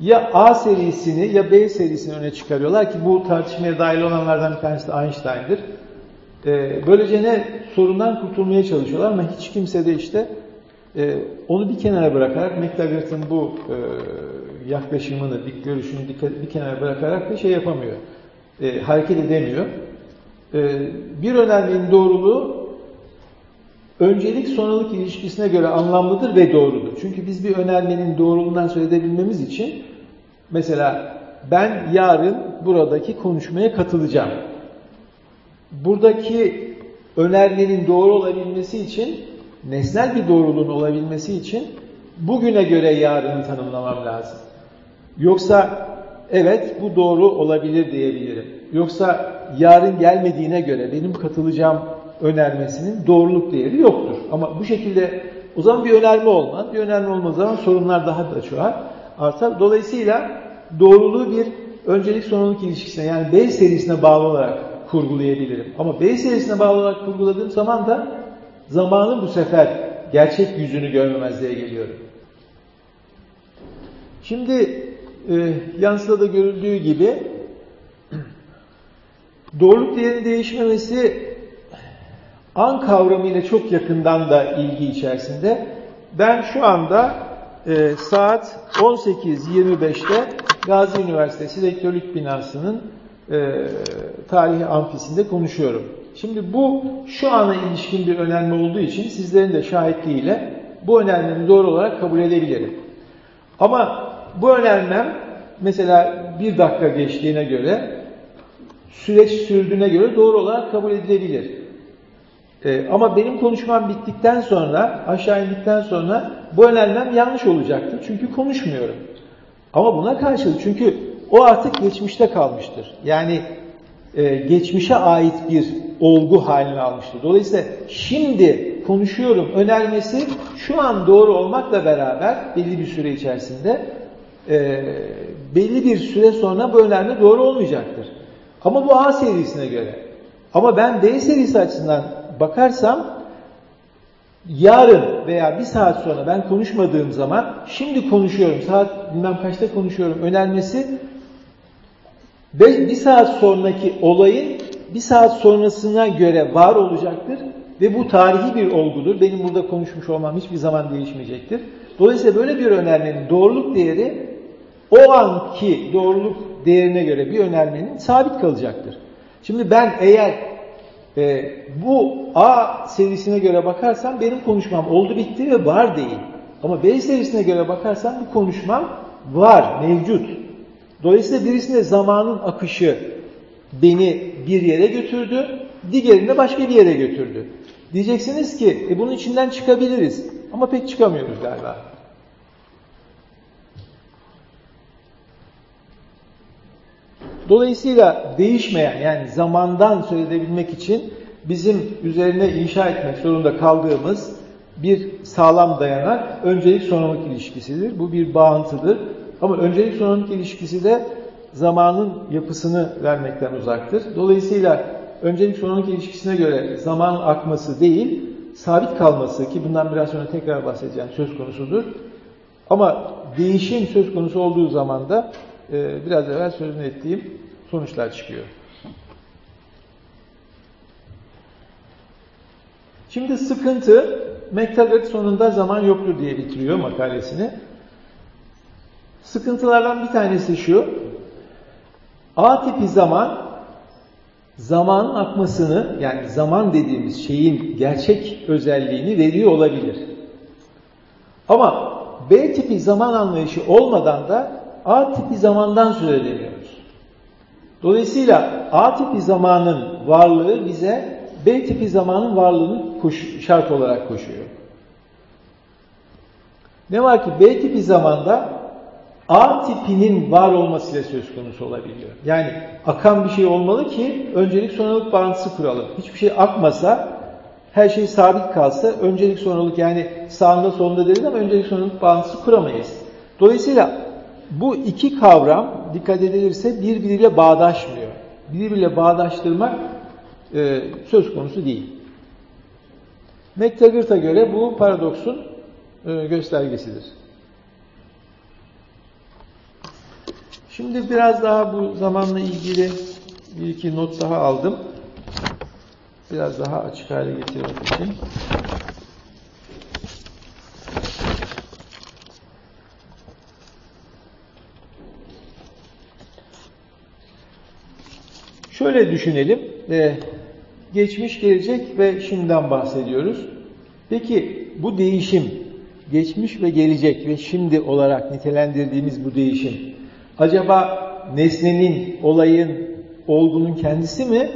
ya A serisini ya B serisini öne çıkarıyorlar ki bu tartışmaya dahil olanlardan bir tanesi de Einstein'dır. E, böylece ne sorundan kurtulmaya çalışıyorlar ama hiç kimse de işte e, onu bir kenara bırakarak McTaggart'ın bu e, yaklaşımını, dik görüşünü bir kenara bırakarak da şey yapamıyor. E, hareket edemiyor. E, bir önermenin doğruluğu öncelik sonralık ilişkisine göre anlamlıdır ve doğrudur. Çünkü biz bir önermenin doğruluğundan söz edebilmemiz için mesela ben yarın buradaki konuşmaya katılacağım. Buradaki önermenin doğru olabilmesi için nesnel bir doğruluğun olabilmesi için bugüne göre yarını tanımlamam lazım. Yoksa evet bu doğru olabilir diyebilirim. Yoksa yarın gelmediğine göre benim katılacağım önermesinin doğruluk değeri yoktur. Ama bu şekilde o zaman bir önerme olmaz. Bir önerme olmadığı zaman sorunlar daha da çoğar, artar. Dolayısıyla doğruluğu bir öncelik sonralık ilişkisine yani B serisine bağlı olarak kurgulayabilirim. Ama B serisine bağlı olarak kurguladığım zaman da zamanın bu sefer gerçek yüzünü görmemezliğe geliyorum. Şimdi e, yansıda da görüldüğü gibi doğruluk değerinin değişmemesi an kavramı ile çok yakından da ilgi içerisinde. Ben şu anda e, saat 18.25'te Gazi Üniversitesi Rektörlük Binası'nın e, tarihi amfisinde konuşuyorum. Şimdi bu şu ana ilişkin bir önerme olduğu için sizlerin de şahitliğiyle bu önermenin doğru olarak kabul edebilirim. Ama bu önermem mesela bir dakika geçtiğine göre süreç sürdüğüne göre doğru olarak kabul edilebilir. Ee, ama benim konuşmam bittikten sonra, aşağı indikten sonra bu önermem yanlış olacaktır. Çünkü konuşmuyorum. Ama buna karşılık çünkü o artık geçmişte kalmıştır. Yani e, geçmişe ait bir olgu haline almıştır. Dolayısıyla şimdi konuşuyorum önermesi şu an doğru olmakla beraber belli bir süre içerisinde e, belli bir süre sonra bu önerme doğru olmayacaktır. Ama bu A serisine göre. Ama ben B serisi açısından bakarsam yarın veya bir saat sonra ben konuşmadığım zaman şimdi konuşuyorum, saat bilmem kaçta konuşuyorum önermesi bir saat sonraki olayın bir saat sonrasına göre var olacaktır ve bu tarihi bir olgudur. Benim burada konuşmuş olmam hiçbir zaman değişmeyecektir. Dolayısıyla böyle bir önermenin doğruluk değeri o anki doğruluk değerine göre bir önermenin sabit kalacaktır. Şimdi ben eğer e, bu A serisine göre bakarsam benim konuşmam oldu bitti ve var değil. Ama B serisine göre bakarsam bu konuşmam var, mevcut. Dolayısıyla birisinde zamanın akışı beni bir yere götürdü, diğerinde başka bir yere götürdü. Diyeceksiniz ki e, bunun içinden çıkabiliriz ama pek çıkamıyoruz galiba. Dolayısıyla değişmeyen yani zamandan söz edebilmek için bizim üzerine inşa etmek zorunda kaldığımız bir sağlam dayanak öncelik sonralık ilişkisidir. Bu bir bağıntıdır. Ama öncelik sonralık ilişkisi de zamanın yapısını vermekten uzaktır. Dolayısıyla öncelik sonralık ilişkisine göre zamanın akması değil, sabit kalması ki bundan biraz sonra tekrar bahsedeceğim söz konusudur. Ama değişim söz konusu olduğu zaman da e, biraz evvel sözünü ettiğim sonuçlar çıkıyor. Şimdi sıkıntı, McTaggart sonunda zaman yoktur diye bitiriyor makalesini. Sıkıntılardan bir tanesi şu, A tipi zaman, zamanın akmasını, yani zaman dediğimiz şeyin gerçek özelliğini veriyor olabilir. Ama B tipi zaman anlayışı olmadan da A tipi zamandan söz edemiyoruz. Dolayısıyla A tipi zamanın varlığı bize B tipi zamanın varlığını koş, şart olarak koşuyor. Ne var ki B tipi zamanda A tipinin var olmasıyla söz konusu olabiliyor. Yani akan bir şey olmalı ki öncelik sonralık bağıntısı kuralım. Hiçbir şey akmasa, her şey sabit kalsa öncelik sonralık yani sağında sonunda deriz ama öncelik sonralık bağıntısı kuramayız. Dolayısıyla bu iki kavram dikkat edilirse birbiriyle bağdaşmıyor. Birbiriyle bağdaştırmak e, söz konusu değil. McTaggart'a göre bu paradoksun e, göstergesidir. Şimdi biraz daha bu zamanla ilgili bir iki not daha aldım. Biraz daha açık hale getirmek için. Şöyle düşünelim. Ee, geçmiş, gelecek ve şimdiden bahsediyoruz. Peki bu değişim, geçmiş ve gelecek ve şimdi olarak nitelendirdiğimiz bu değişim, acaba nesnenin, olayın, olgunun kendisi mi?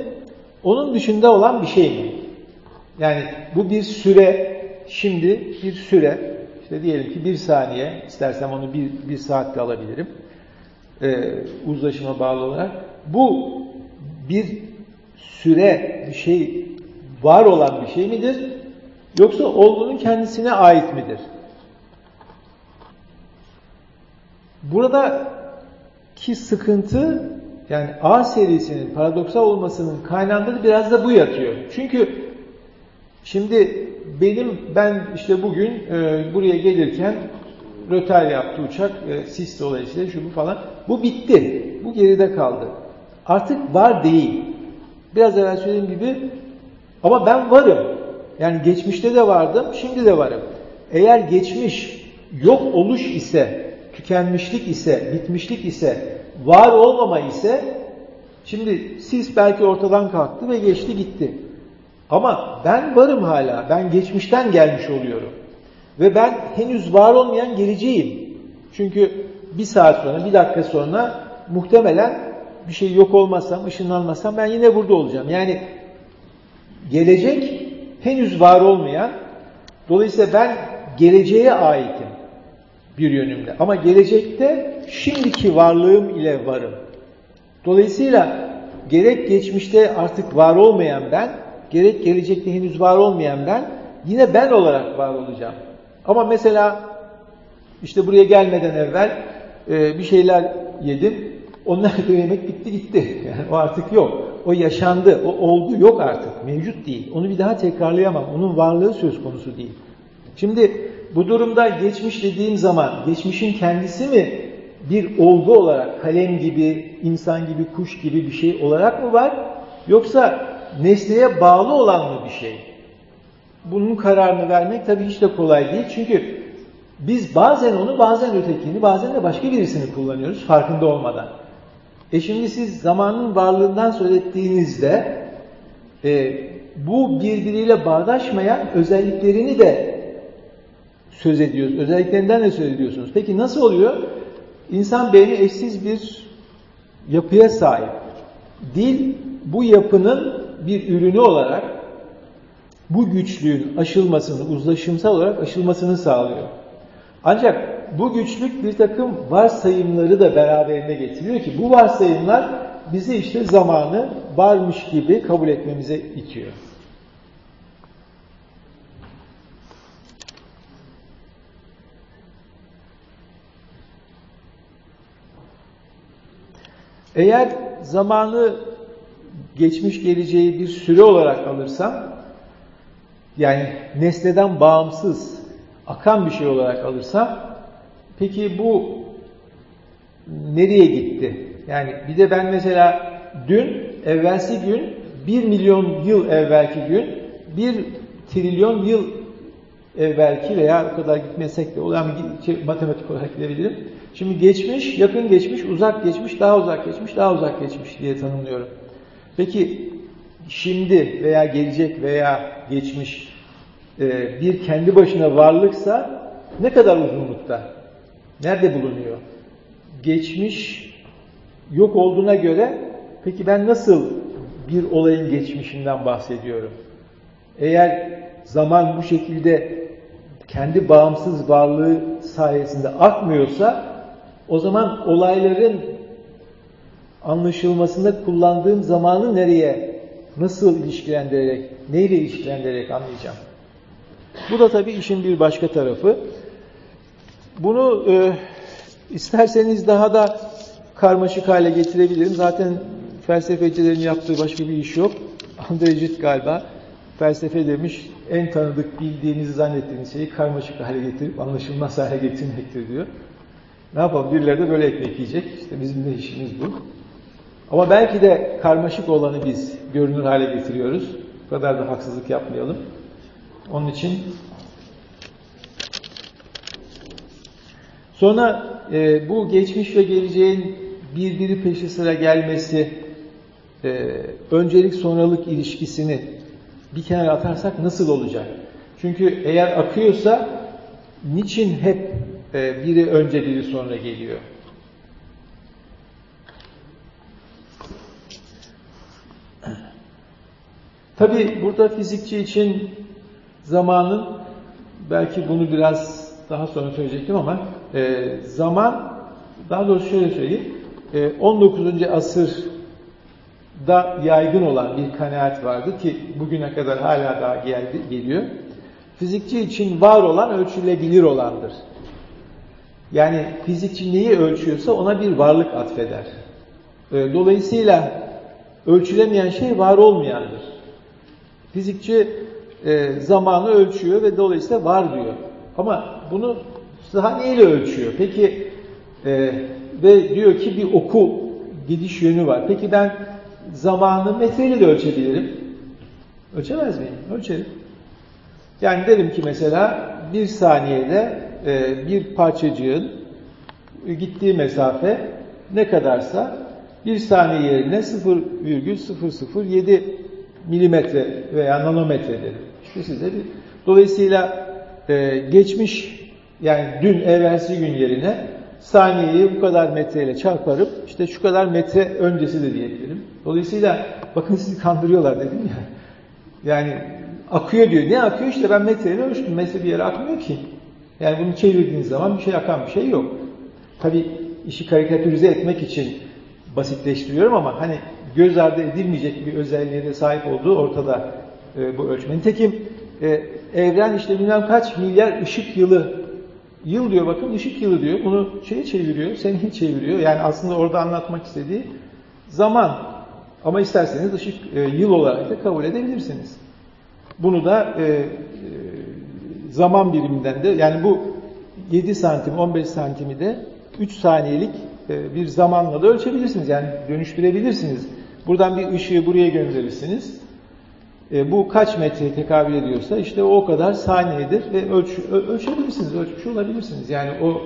Onun dışında olan bir şey mi? Yani bu bir süre, şimdi bir süre, işte diyelim ki bir saniye, istersem onu bir, bir saatte alabilirim, ee, uzlaşıma bağlı olarak. Bu bir süre, bir şey, var olan bir şey midir? Yoksa olgunun kendisine ait midir? Burada ki sıkıntı yani A serisinin paradoksal olmasının kaynağında biraz da bu yatıyor. Çünkü şimdi benim ben işte bugün e, buraya gelirken röter yaptı uçak, e, sis dolayısıyla şu bu falan. Bu bitti. Bu geride kaldı. Artık var değil. Biraz evvel söylediğim gibi ama ben varım. Yani geçmişte de vardım, şimdi de varım. Eğer geçmiş yok oluş ise, tükenmişlik ise, bitmişlik ise, var olmama ise, şimdi sis belki ortadan kalktı ve geçti gitti. Ama ben varım hala, ben geçmişten gelmiş oluyorum. Ve ben henüz var olmayan geleceğim. Çünkü bir saat sonra, bir dakika sonra muhtemelen bir şey yok olmazsam, ışınlanmazsam ben yine burada olacağım. Yani gelecek henüz var olmayan, dolayısıyla ben geleceğe aitim bir yönümle. Ama gelecekte şimdiki varlığım ile varım. Dolayısıyla gerek geçmişte artık var olmayan ben, gerek gelecekte henüz var olmayan ben, yine ben olarak var olacağım. Ama mesela işte buraya gelmeden evvel e, bir şeyler yedim, onlar yemek bitti gitti. Yani o artık yok. O yaşandı. O olgu yok artık. Mevcut değil. Onu bir daha tekrarlayamam. Onun varlığı söz konusu değil. Şimdi bu durumda geçmiş dediğim zaman geçmişin kendisi mi bir olgu olarak kalem gibi, insan gibi, kuş gibi bir şey olarak mı var? Yoksa nesneye bağlı olan mı bir şey? Bunun kararını vermek tabii hiç de kolay değil. Çünkü biz bazen onu, bazen ötekini, bazen de başka birisini kullanıyoruz farkında olmadan. E şimdi siz zamanın varlığından söz ettiğinizde e, bu birbiriyle bağdaşmayan özelliklerini de söz ediyoruz. Özelliklerinden de söz ediyorsunuz. Peki nasıl oluyor? İnsan beyni eşsiz bir yapıya sahip. Dil bu yapının bir ürünü olarak bu güçlüğün aşılmasını, uzlaşımsal olarak aşılmasını sağlıyor. Ancak bu güçlük bir takım varsayımları da beraberinde getiriyor ki bu varsayımlar bizi işte zamanı varmış gibi kabul etmemize itiyor. Eğer zamanı geçmiş geleceği bir süre olarak alırsam, yani nesneden bağımsız, akan bir şey olarak alırsam, Peki bu nereye gitti? Yani bir de ben mesela dün, evvelsi gün, bir milyon yıl evvelki gün, bir trilyon yıl evvelki veya o kadar gitmesek de olan şey, matematik olarak gidebilirim. Şimdi geçmiş, yakın geçmiş, uzak geçmiş, daha uzak geçmiş, daha uzak geçmiş diye tanımlıyorum. Peki şimdi veya gelecek veya geçmiş e, bir kendi başına varlıksa ne kadar uzunlukta? Nerede bulunuyor? Geçmiş yok olduğuna göre peki ben nasıl bir olayın geçmişinden bahsediyorum? Eğer zaman bu şekilde kendi bağımsız varlığı sayesinde akmıyorsa o zaman olayların anlaşılmasında kullandığım zamanı nereye, nasıl ilişkilendirerek, neyle ilişkilendirerek anlayacağım? Bu da tabii işin bir başka tarafı. Bunu e, isterseniz daha da karmaşık hale getirebilirim. Zaten felsefecilerin yaptığı başka bir iş yok. André Gide galiba felsefe demiş, en tanıdık bildiğinizi zannettiğiniz şeyi karmaşık hale getirip anlaşılmaz hale getirmektir diyor. Ne yapalım? Birileri de böyle ekmek yiyecek. İşte bizim de işimiz bu. Ama belki de karmaşık olanı biz görünür hale getiriyoruz. Bu kadar da haksızlık yapmayalım. Onun için sonra e, bu geçmiş ve geleceğin birbiri peşi sıra gelmesi, e, öncelik sonralık ilişkisini bir kenara atarsak nasıl olacak? Çünkü eğer akıyorsa niçin hep e, biri önce biri sonra geliyor? Tabi burada fizikçi için zamanın belki bunu biraz daha sonra söyleyecektim ama e, zaman daha doğrusu şöyle söyleyeyim e, 19. asırda yaygın olan bir kanaat vardı ki bugüne kadar hala daha geldi, geliyor. Fizikçi için var olan ölçülebilir olandır. Yani fizikçi neyi ölçüyorsa ona bir varlık atfeder. E, dolayısıyla ölçülemeyen şey var olmayandır. Fizikçi e, zamanı ölçüyor ve dolayısıyla var diyor. Ama bunu saniyeyle ölçüyor. Peki e, ve diyor ki bir oku gidiş yönü var. Peki ben zamanı metreyle de ölçebilirim. Ölçemez miyim? Ölçerim. Yani derim ki mesela bir saniyede e, bir parçacığın gittiği mesafe ne kadarsa bir saniye yerine 0,007 milimetre veya nanometre derim. İşte size bir Dolayısıyla e, geçmiş yani dün evvelsi gün yerine saniyeyi bu kadar metreyle çarparıp işte şu kadar metre öncesi de diyebilirim. Dolayısıyla bakın sizi kandırıyorlar dedim ya. Yani akıyor diyor. Ne akıyor? İşte ben metreyle ölçtüm. Metre bir yere akmıyor ki. Yani bunu çevirdiğiniz zaman bir şey akan bir şey yok. Tabi işi karikatürize etmek için basitleştiriyorum ama hani göz ardı edilmeyecek bir özelliğe de sahip olduğu ortada e, bu ölçmenin. Tekim e, evren işte bilmem kaç milyar ışık yılı yıl diyor bakın ışık yılı diyor. Bunu şey çeviriyor, seneyi çeviriyor. Yani aslında orada anlatmak istediği zaman. Ama isterseniz ışık e, yıl olarak da kabul edebilirsiniz. Bunu da e, e, zaman biriminden de yani bu 7 santim 15 santimi de 3 saniyelik e, bir zamanla da ölçebilirsiniz. Yani dönüştürebilirsiniz. Buradan bir ışığı buraya gönderirsiniz. E, bu kaç metreye tekabül ediyorsa işte o kadar saniyedir ve ölç, ölçebilirsiniz, ölçmüş olabilirsiniz. Yani o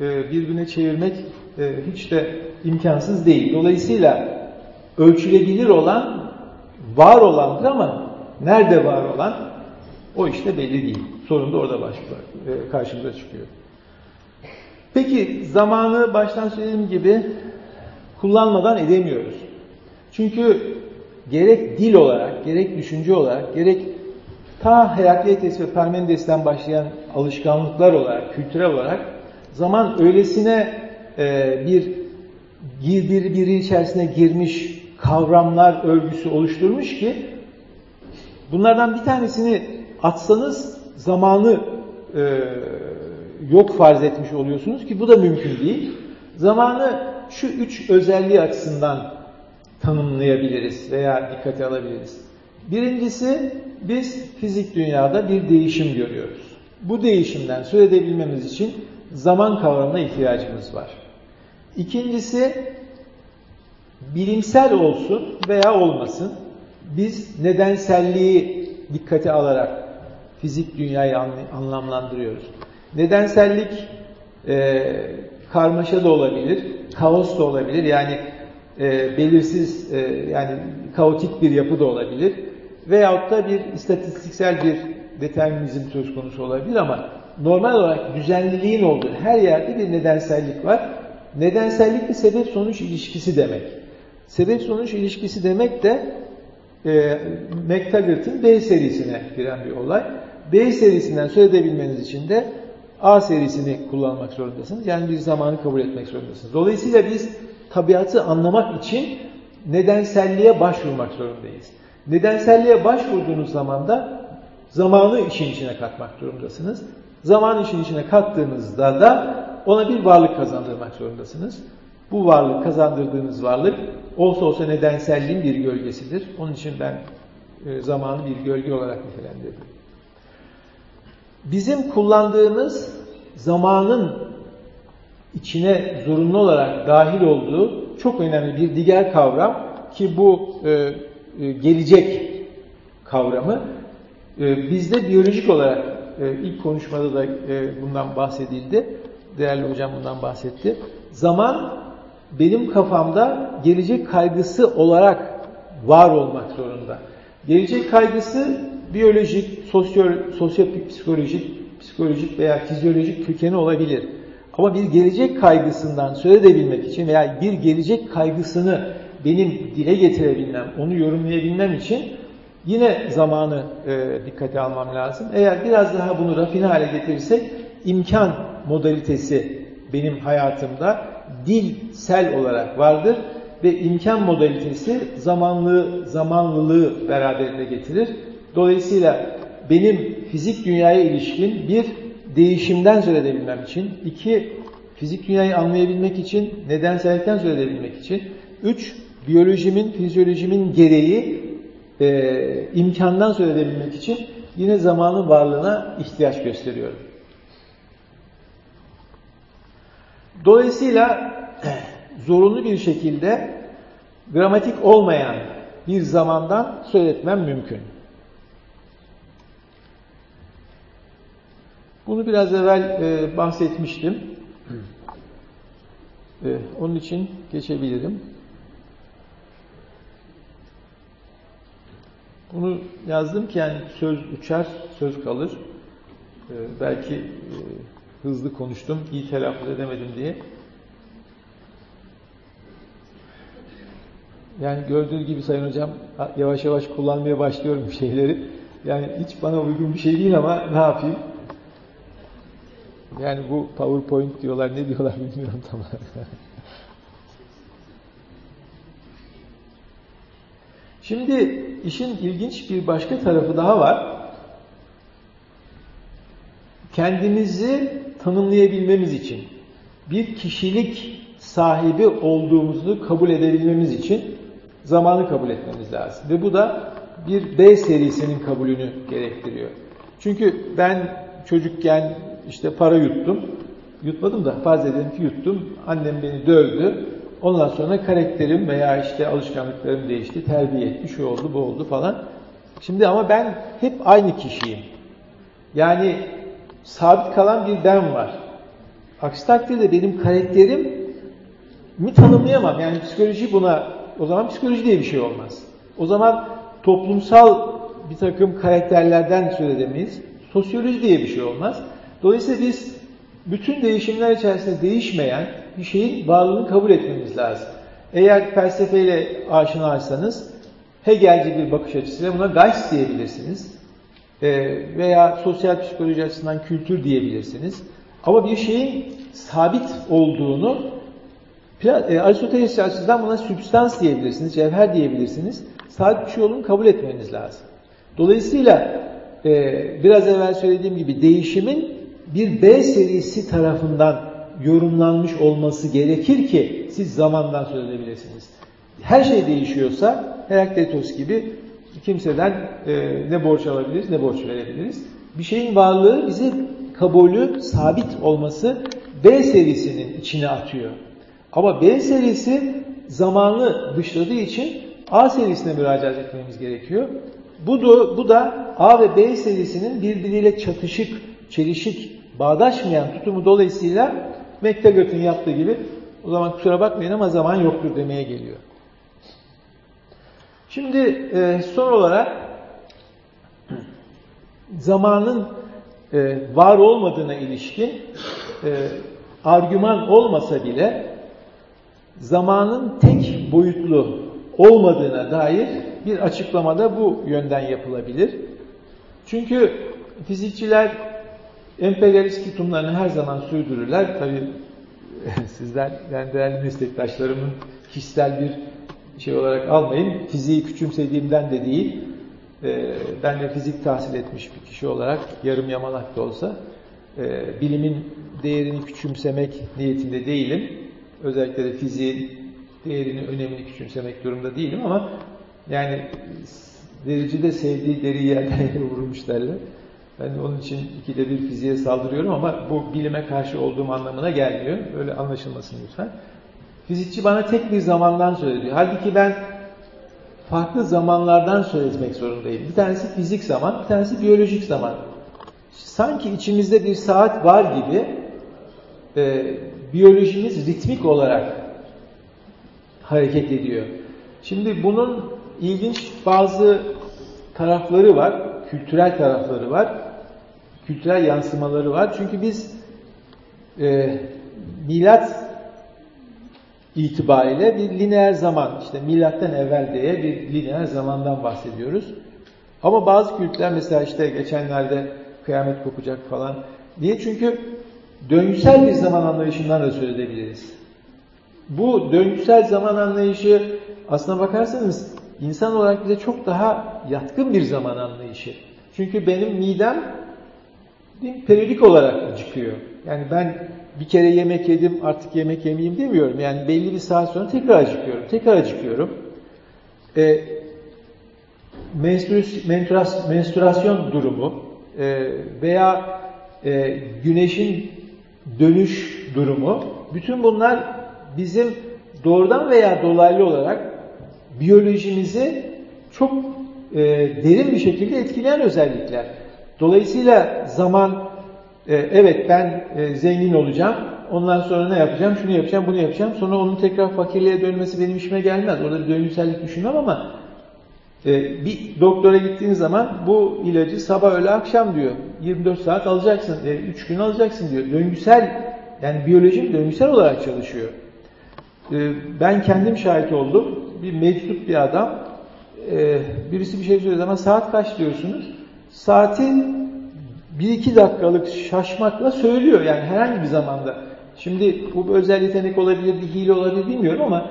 e, birbirine çevirmek e, hiç de imkansız değil. Dolayısıyla ölçülebilir olan var olandır ama nerede var olan o işte belli değil. Sorun da orada başlıyor, e, karşımıza çıkıyor. Peki zamanı baştan söylediğim gibi kullanmadan edemiyoruz. Çünkü gerek dil olarak, gerek düşünce olarak, gerek ta Herakleites ve Parmenides'ten başlayan alışkanlıklar olarak, kültürel olarak zaman öylesine e, bir birbiri içerisine girmiş kavramlar örgüsü oluşturmuş ki bunlardan bir tanesini atsanız zamanı e, yok farz etmiş oluyorsunuz ki bu da mümkün değil. Zamanı şu üç özelliği açısından tanımlayabiliriz veya dikkate alabiliriz. Birincisi biz fizik dünyada bir değişim görüyoruz. Bu değişimden söz edebilmemiz için zaman kavramına ihtiyacımız var. İkincisi bilimsel olsun veya olmasın biz nedenselliği dikkate alarak fizik dünyayı anlamlandırıyoruz. Nedensellik e, karmaşa da olabilir, kaos da olabilir. Yani e, belirsiz e, yani kaotik bir yapı da olabilir. Veyahut da bir istatistiksel bir determinizm söz konusu olabilir ama normal olarak düzenliliğin olduğu her yerde bir nedensellik var. Nedensellik bir sebep-sonuç ilişkisi demek. Sebep-sonuç ilişkisi demek de e, McTaggart'ın B serisine giren bir olay. B serisinden söz edebilmeniz için de A serisini kullanmak zorundasınız. Yani bir zamanı kabul etmek zorundasınız. Dolayısıyla biz tabiatı anlamak için nedenselliğe başvurmak zorundayız. Nedenselliğe başvurduğunuz zaman da zamanı işin içine katmak durumdasınız. Zaman işin içine kattığınızda da ona bir varlık kazandırmak zorundasınız. Bu varlık, kazandırdığınız varlık olsa olsa nedenselliğin bir gölgesidir. Onun için ben e, zamanı bir gölge olarak nitelendirdim. Bizim kullandığımız zamanın içine zorunlu olarak dahil olduğu çok önemli bir diğer kavram ki bu e, e, gelecek kavramı e, bizde biyolojik olarak e, ilk konuşmada da e, bundan bahsedildi. Değerli hocam bundan bahsetti. Zaman benim kafamda gelecek kaygısı olarak var olmak zorunda. Gelecek kaygısı biyolojik, sosyal, sosyopsikolojik, psikolojik veya fizyolojik kökeni olabilir. Ama bir gelecek kaygısından söz edebilmek için veya bir gelecek kaygısını benim dile getirebilmem, onu yorumlayabilmem için yine zamanı e, dikkate almam lazım. Eğer biraz daha bunu rafine hale getirirsek imkan modalitesi benim hayatımda dilsel olarak vardır ve imkan modalitesi zamanlı zamanlılığı beraberinde getirir. Dolayısıyla benim fizik dünyaya ilişkin bir değişimden söz edebilmem için, iki fizik dünyayı anlayabilmek için, nedensellikten söz edebilmek için, üç biyolojimin, fizyolojimin gereği e, imkandan söz edebilmek için yine zamanın varlığına ihtiyaç gösteriyorum. Dolayısıyla zorunlu bir şekilde gramatik olmayan bir zamandan söz etmem mümkün. Bunu biraz evvel e, bahsetmiştim. E, onun için geçebilirim. Bunu yazdım ki yani söz uçar, söz kalır. E, belki e, hızlı konuştum, iyi telaffuz edemedim diye. Yani gördüğü gibi Sayın Hocam yavaş yavaş kullanmaya başlıyorum şeyleri. Yani hiç bana uygun bir şey değil ama ne yapayım? Yani bu PowerPoint diyorlar, ne diyorlar bilmiyorum tam Şimdi işin ilginç bir başka tarafı daha var. Kendimizi tanımlayabilmemiz için, bir kişilik sahibi olduğumuzu kabul edebilmemiz için zamanı kabul etmemiz lazım. Ve bu da bir B serisinin kabulünü gerektiriyor. Çünkü ben çocukken işte para yuttum. Yutmadım da farz edelim ki yuttum. Annem beni dövdü. Ondan sonra karakterim veya işte alışkanlıklarım değişti, terbiye etti, şu oldu, bu oldu falan. Şimdi ama ben hep aynı kişiyim. Yani sabit kalan bir ben var. Aksi takdirde benim karakterim mi tanımlayamam. Yani psikoloji buna, o zaman psikoloji diye bir şey olmaz. O zaman toplumsal bir takım karakterlerden söz. Sosyoloji diye bir şey olmaz. Dolayısıyla biz bütün değişimler içerisinde değişmeyen bir şeyin varlığını kabul etmemiz lazım. Eğer felsefeyle aşinaysanız Hegelci bir bakış açısıyla buna Geist diyebilirsiniz. E, veya sosyal psikoloji açısından kültür diyebilirsiniz. Ama bir şeyin sabit olduğunu e, Aristoteles açısından buna substans diyebilirsiniz, cevher diyebilirsiniz. Sabit bir şey olduğunu kabul etmeniz lazım. Dolayısıyla e, biraz evvel söylediğim gibi değişimin bir B serisi tarafından yorumlanmış olması gerekir ki siz zamandan söz edebilirsiniz. Her şey değişiyorsa Herakleitos gibi kimseden e, ne borç alabiliriz ne borç verebiliriz. Bir şeyin varlığı bizi kabulü sabit olması B serisinin içine atıyor. Ama B serisi zamanı dışladığı için A serisine müracaat etmemiz gerekiyor. Bu da, bu da A ve B serisinin birbiriyle çatışık, çelişik, bağdaşmayan tutumu dolayısıyla McTaggart'ın yaptığı gibi o zaman kusura bakmayın ama zaman yoktur demeye geliyor. Şimdi e, son olarak zamanın e, var olmadığına ilişkin e, argüman olmasa bile zamanın tek boyutlu olmadığına dair bir açıklamada bu yönden yapılabilir. Çünkü fizikçiler emperyalist tutumlarını her zaman sürdürürler. Tabi sizden, ben değerli meslektaşlarımın kişisel bir şey olarak almayın. Fiziği küçümsediğimden de değil. Ee, ben de fizik tahsil etmiş bir kişi olarak yarım yamalak da olsa e, bilimin değerini küçümsemek niyetinde değilim. Özellikle de fiziğin değerini, önemini küçümsemek durumda değilim ama yani dericide sevdiği deri yerden vurmuş derler. Ben onun için ikide bir fiziğe saldırıyorum ama bu bilime karşı olduğum anlamına gelmiyor. Öyle anlaşılmasın lütfen. Fizikçi bana tek bir zamandan söylüyor. Halbuki ben farklı zamanlardan söylemek zorundayım. Bir tanesi fizik zaman, bir tanesi biyolojik zaman. Sanki içimizde bir saat var gibi e, biyolojimiz ritmik olarak hareket ediyor. Şimdi bunun ilginç bazı tarafları var, kültürel tarafları var, kültürel yansımaları var. Çünkü biz e, milat itibariyle bir lineer zaman, işte milattan evvel diye bir lineer zamandan bahsediyoruz. Ama bazı kültürler mesela işte geçenlerde kıyamet kopacak falan. Niye? Çünkü döngüsel bir zaman anlayışından da söz edebiliriz. Bu döngüsel zaman anlayışı aslına bakarsanız insan olarak bize çok daha yatkın bir zaman anlayışı. Çünkü benim midem periyodik olarak çıkıyor. Yani ben bir kere yemek yedim artık yemek yemeyeyim demiyorum. Yani belli bir saat sonra tekrar acıkıyorum. Tekrar acıkıyorum. E, menstrüs, menstrüasyon durumu e, veya e, güneşin dönüş durumu bütün bunlar bizim doğrudan veya dolaylı olarak biyolojimizi çok e, derin bir şekilde etkileyen özellikler. Dolayısıyla zaman e, evet ben e, zengin olacağım, ondan sonra ne yapacağım, şunu yapacağım, bunu yapacağım, sonra onun tekrar fakirliğe dönmesi benim işime gelmez. Orada bir döngüsellik düşünmem ama e, bir doktora gittiğin zaman bu ilacı sabah öğle akşam diyor. 24 saat alacaksın, e, 3 gün alacaksın diyor. Döngüsel, yani biyolojim döngüsel olarak çalışıyor. E, ben kendim şahit oldum. Bir meczup bir adam, e, birisi bir şey söylediği zaman saat kaç diyorsunuz? Saatin bir iki dakikalık şaşmakla söylüyor yani herhangi bir zamanda. Şimdi bu bir özel yetenek olabilir, bir hile olabilir bilmiyorum ama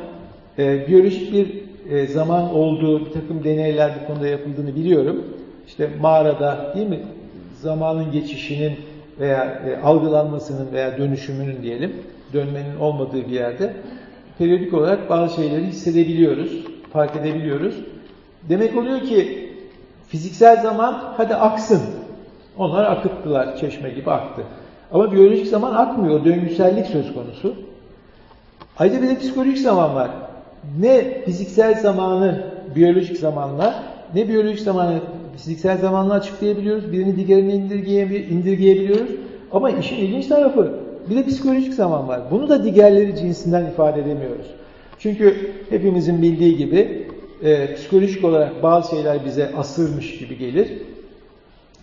e, biyolojik bir e, zaman olduğu, bir takım deneyler bu konuda yapıldığını biliyorum. İşte mağarada değil mi zamanın geçişinin veya e, algılanmasının veya dönüşümünün diyelim, dönmenin olmadığı bir yerde periyodik olarak bazı şeyleri hissedebiliyoruz, fark edebiliyoruz. Demek oluyor ki fiziksel zaman hadi aksın onlar akıttılar, çeşme gibi aktı. Ama biyolojik zaman akmıyor, döngüsellik söz konusu. Ayrıca bir de psikolojik zaman var. Ne fiziksel zamanı biyolojik zamanla, ne biyolojik zamanı fiziksel zamanla açıklayabiliyoruz. Birini diğerine indirgeyebiliyoruz. Ama işin ilginç tarafı bir de psikolojik zaman var. Bunu da diğerleri cinsinden ifade edemiyoruz. Çünkü hepimizin bildiği gibi e, psikolojik olarak bazı şeyler bize asırmış gibi gelir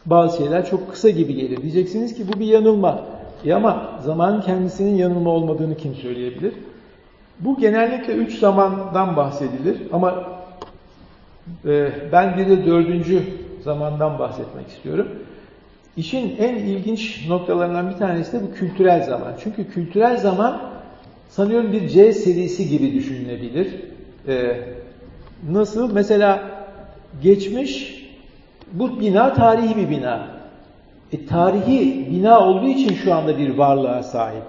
bazı şeyler çok kısa gibi gelir. Diyeceksiniz ki bu bir yanılma. E ama zamanın kendisinin yanılma olmadığını kim söyleyebilir? Bu genellikle üç zamandan bahsedilir ama e, ben bir de dördüncü zamandan bahsetmek istiyorum. İşin en ilginç noktalarından bir tanesi de bu kültürel zaman. Çünkü kültürel zaman sanıyorum bir C serisi gibi düşünülebilir. E, nasıl? Mesela geçmiş bu bina tarihi bir bina. E, tarihi bina olduğu için şu anda bir varlığa sahip.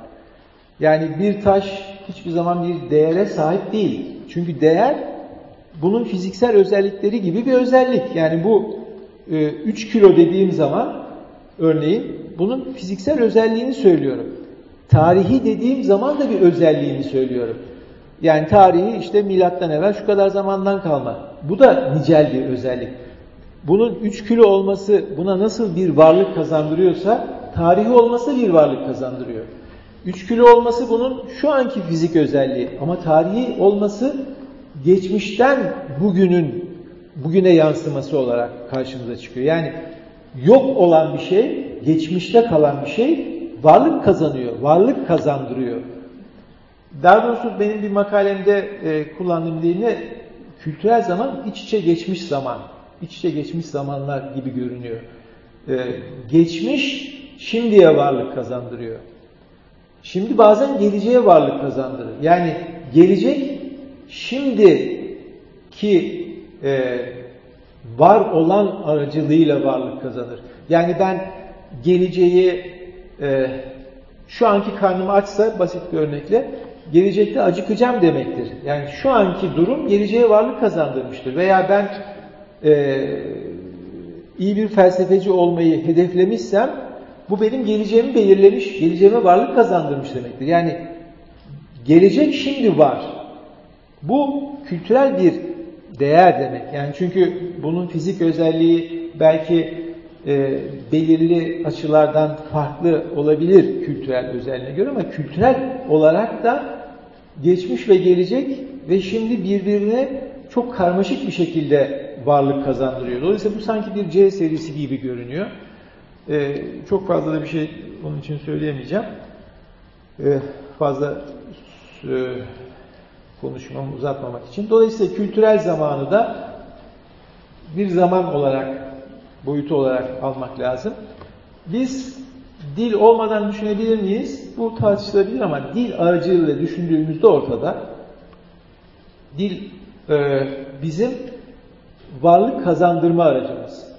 Yani bir taş hiçbir zaman bir değere sahip değil. Çünkü değer bunun fiziksel özellikleri gibi bir özellik. Yani bu e, 3 kilo dediğim zaman örneğin bunun fiziksel özelliğini söylüyorum. Tarihi dediğim zaman da bir özelliğini söylüyorum. Yani tarihi işte milattan evvel şu kadar zamandan kalma. Bu da nicel bir özellik bunun 3 kilo olması buna nasıl bir varlık kazandırıyorsa tarihi olması bir varlık kazandırıyor. 3 kilo olması bunun şu anki fizik özelliği ama tarihi olması geçmişten bugünün bugüne yansıması olarak karşımıza çıkıyor. Yani yok olan bir şey, geçmişte kalan bir şey varlık kazanıyor, varlık kazandırıyor. Daha doğrusu benim bir makalemde e, kullandığım deyimle kültürel zaman iç içe geçmiş zaman iç içe geçmiş zamanlar gibi görünüyor. Ee, geçmiş şimdiye varlık kazandırıyor. Şimdi bazen geleceğe varlık kazandırır. Yani gelecek şimdiki e, var olan aracılığıyla varlık kazanır. Yani ben geleceği e, şu anki karnım açsa basit bir örnekle gelecekte acıkacağım demektir. Yani şu anki durum geleceğe varlık kazandırmıştır. Veya ben e, iyi bir felsefeci olmayı hedeflemişsem bu benim geleceğimi belirlemiş, geleceğime varlık kazandırmış demektir. Yani gelecek şimdi var. Bu kültürel bir değer demek. Yani çünkü bunun fizik özelliği belki e, belirli açılardan farklı olabilir kültürel özelliğine göre ama kültürel olarak da geçmiş ve gelecek ve şimdi birbirine çok karmaşık bir şekilde varlık kazandırıyor. Dolayısıyla bu sanki bir C serisi gibi görünüyor. Ee, çok fazla da bir şey onun için söyleyemeyeceğim. Ee, fazla e, konuşmamı uzatmamak için. Dolayısıyla kültürel zamanı da bir zaman olarak, boyutu olarak almak lazım. Biz dil olmadan düşünebilir miyiz? Bu tartışılabilir ama dil aracılığıyla düşündüğümüzde ortada. Dil e, bizim varlık kazandırma aracımız.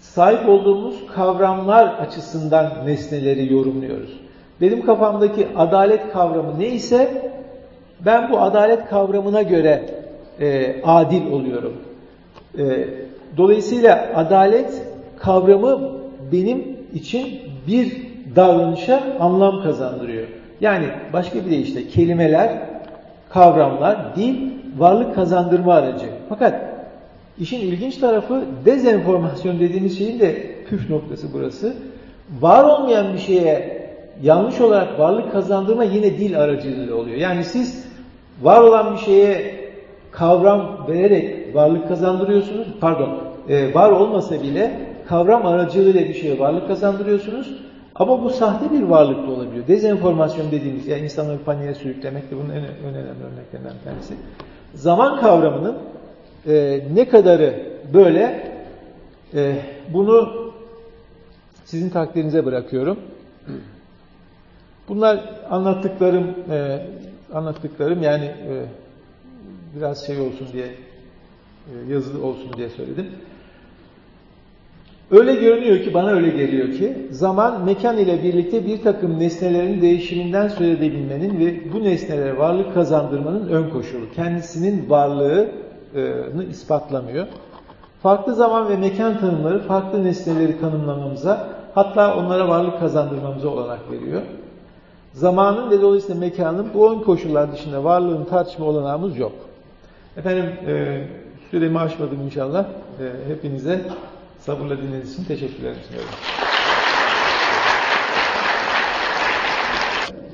Sahip olduğumuz kavramlar açısından nesneleri yorumluyoruz. Benim kafamdaki adalet kavramı neyse ben bu adalet kavramına göre e, adil oluyorum. E, dolayısıyla adalet kavramı benim için bir davranışa anlam kazandırıyor. Yani başka bir deyişle kelimeler, kavramlar, dil varlık kazandırma aracı. Fakat işin ilginç tarafı dezenformasyon dediğimiz şeyin de püf noktası burası. Var olmayan bir şeye yanlış olarak varlık kazandırma yine dil aracılığıyla oluyor. Yani siz var olan bir şeye kavram vererek varlık kazandırıyorsunuz. Pardon, e, var olmasa bile kavram aracılığıyla bir şeye varlık kazandırıyorsunuz. Ama bu sahte bir varlık da olabiliyor. Dezenformasyon dediğimiz, yani insanları paniğe sürüklemek de bunun en önemli örneklerinden bir tanesi. Zaman kavramının e, ne kadarı böyle, e, bunu sizin takdirinize bırakıyorum. Bunlar anlattıklarım, e, anlattıklarım yani e, biraz şey olsun diye, e, yazılı olsun diye söyledim. Öyle görünüyor ki, bana öyle geliyor ki, zaman mekan ile birlikte bir takım nesnelerin değişiminden söz edebilmenin ve bu nesnelere varlık kazandırmanın ön koşulu. Kendisinin varlığını ispatlamıyor. Farklı zaman ve mekan tanımları farklı nesneleri tanımlamamıza, hatta onlara varlık kazandırmamıza olanak veriyor. Zamanın ve dolayısıyla mekanın bu ön koşullar dışında varlığını tartışma olanağımız yok. Efendim, e, süremi aşmadım inşallah. E, hepinize sabırla dinlediğiniz için teşekkürler sunuyorum.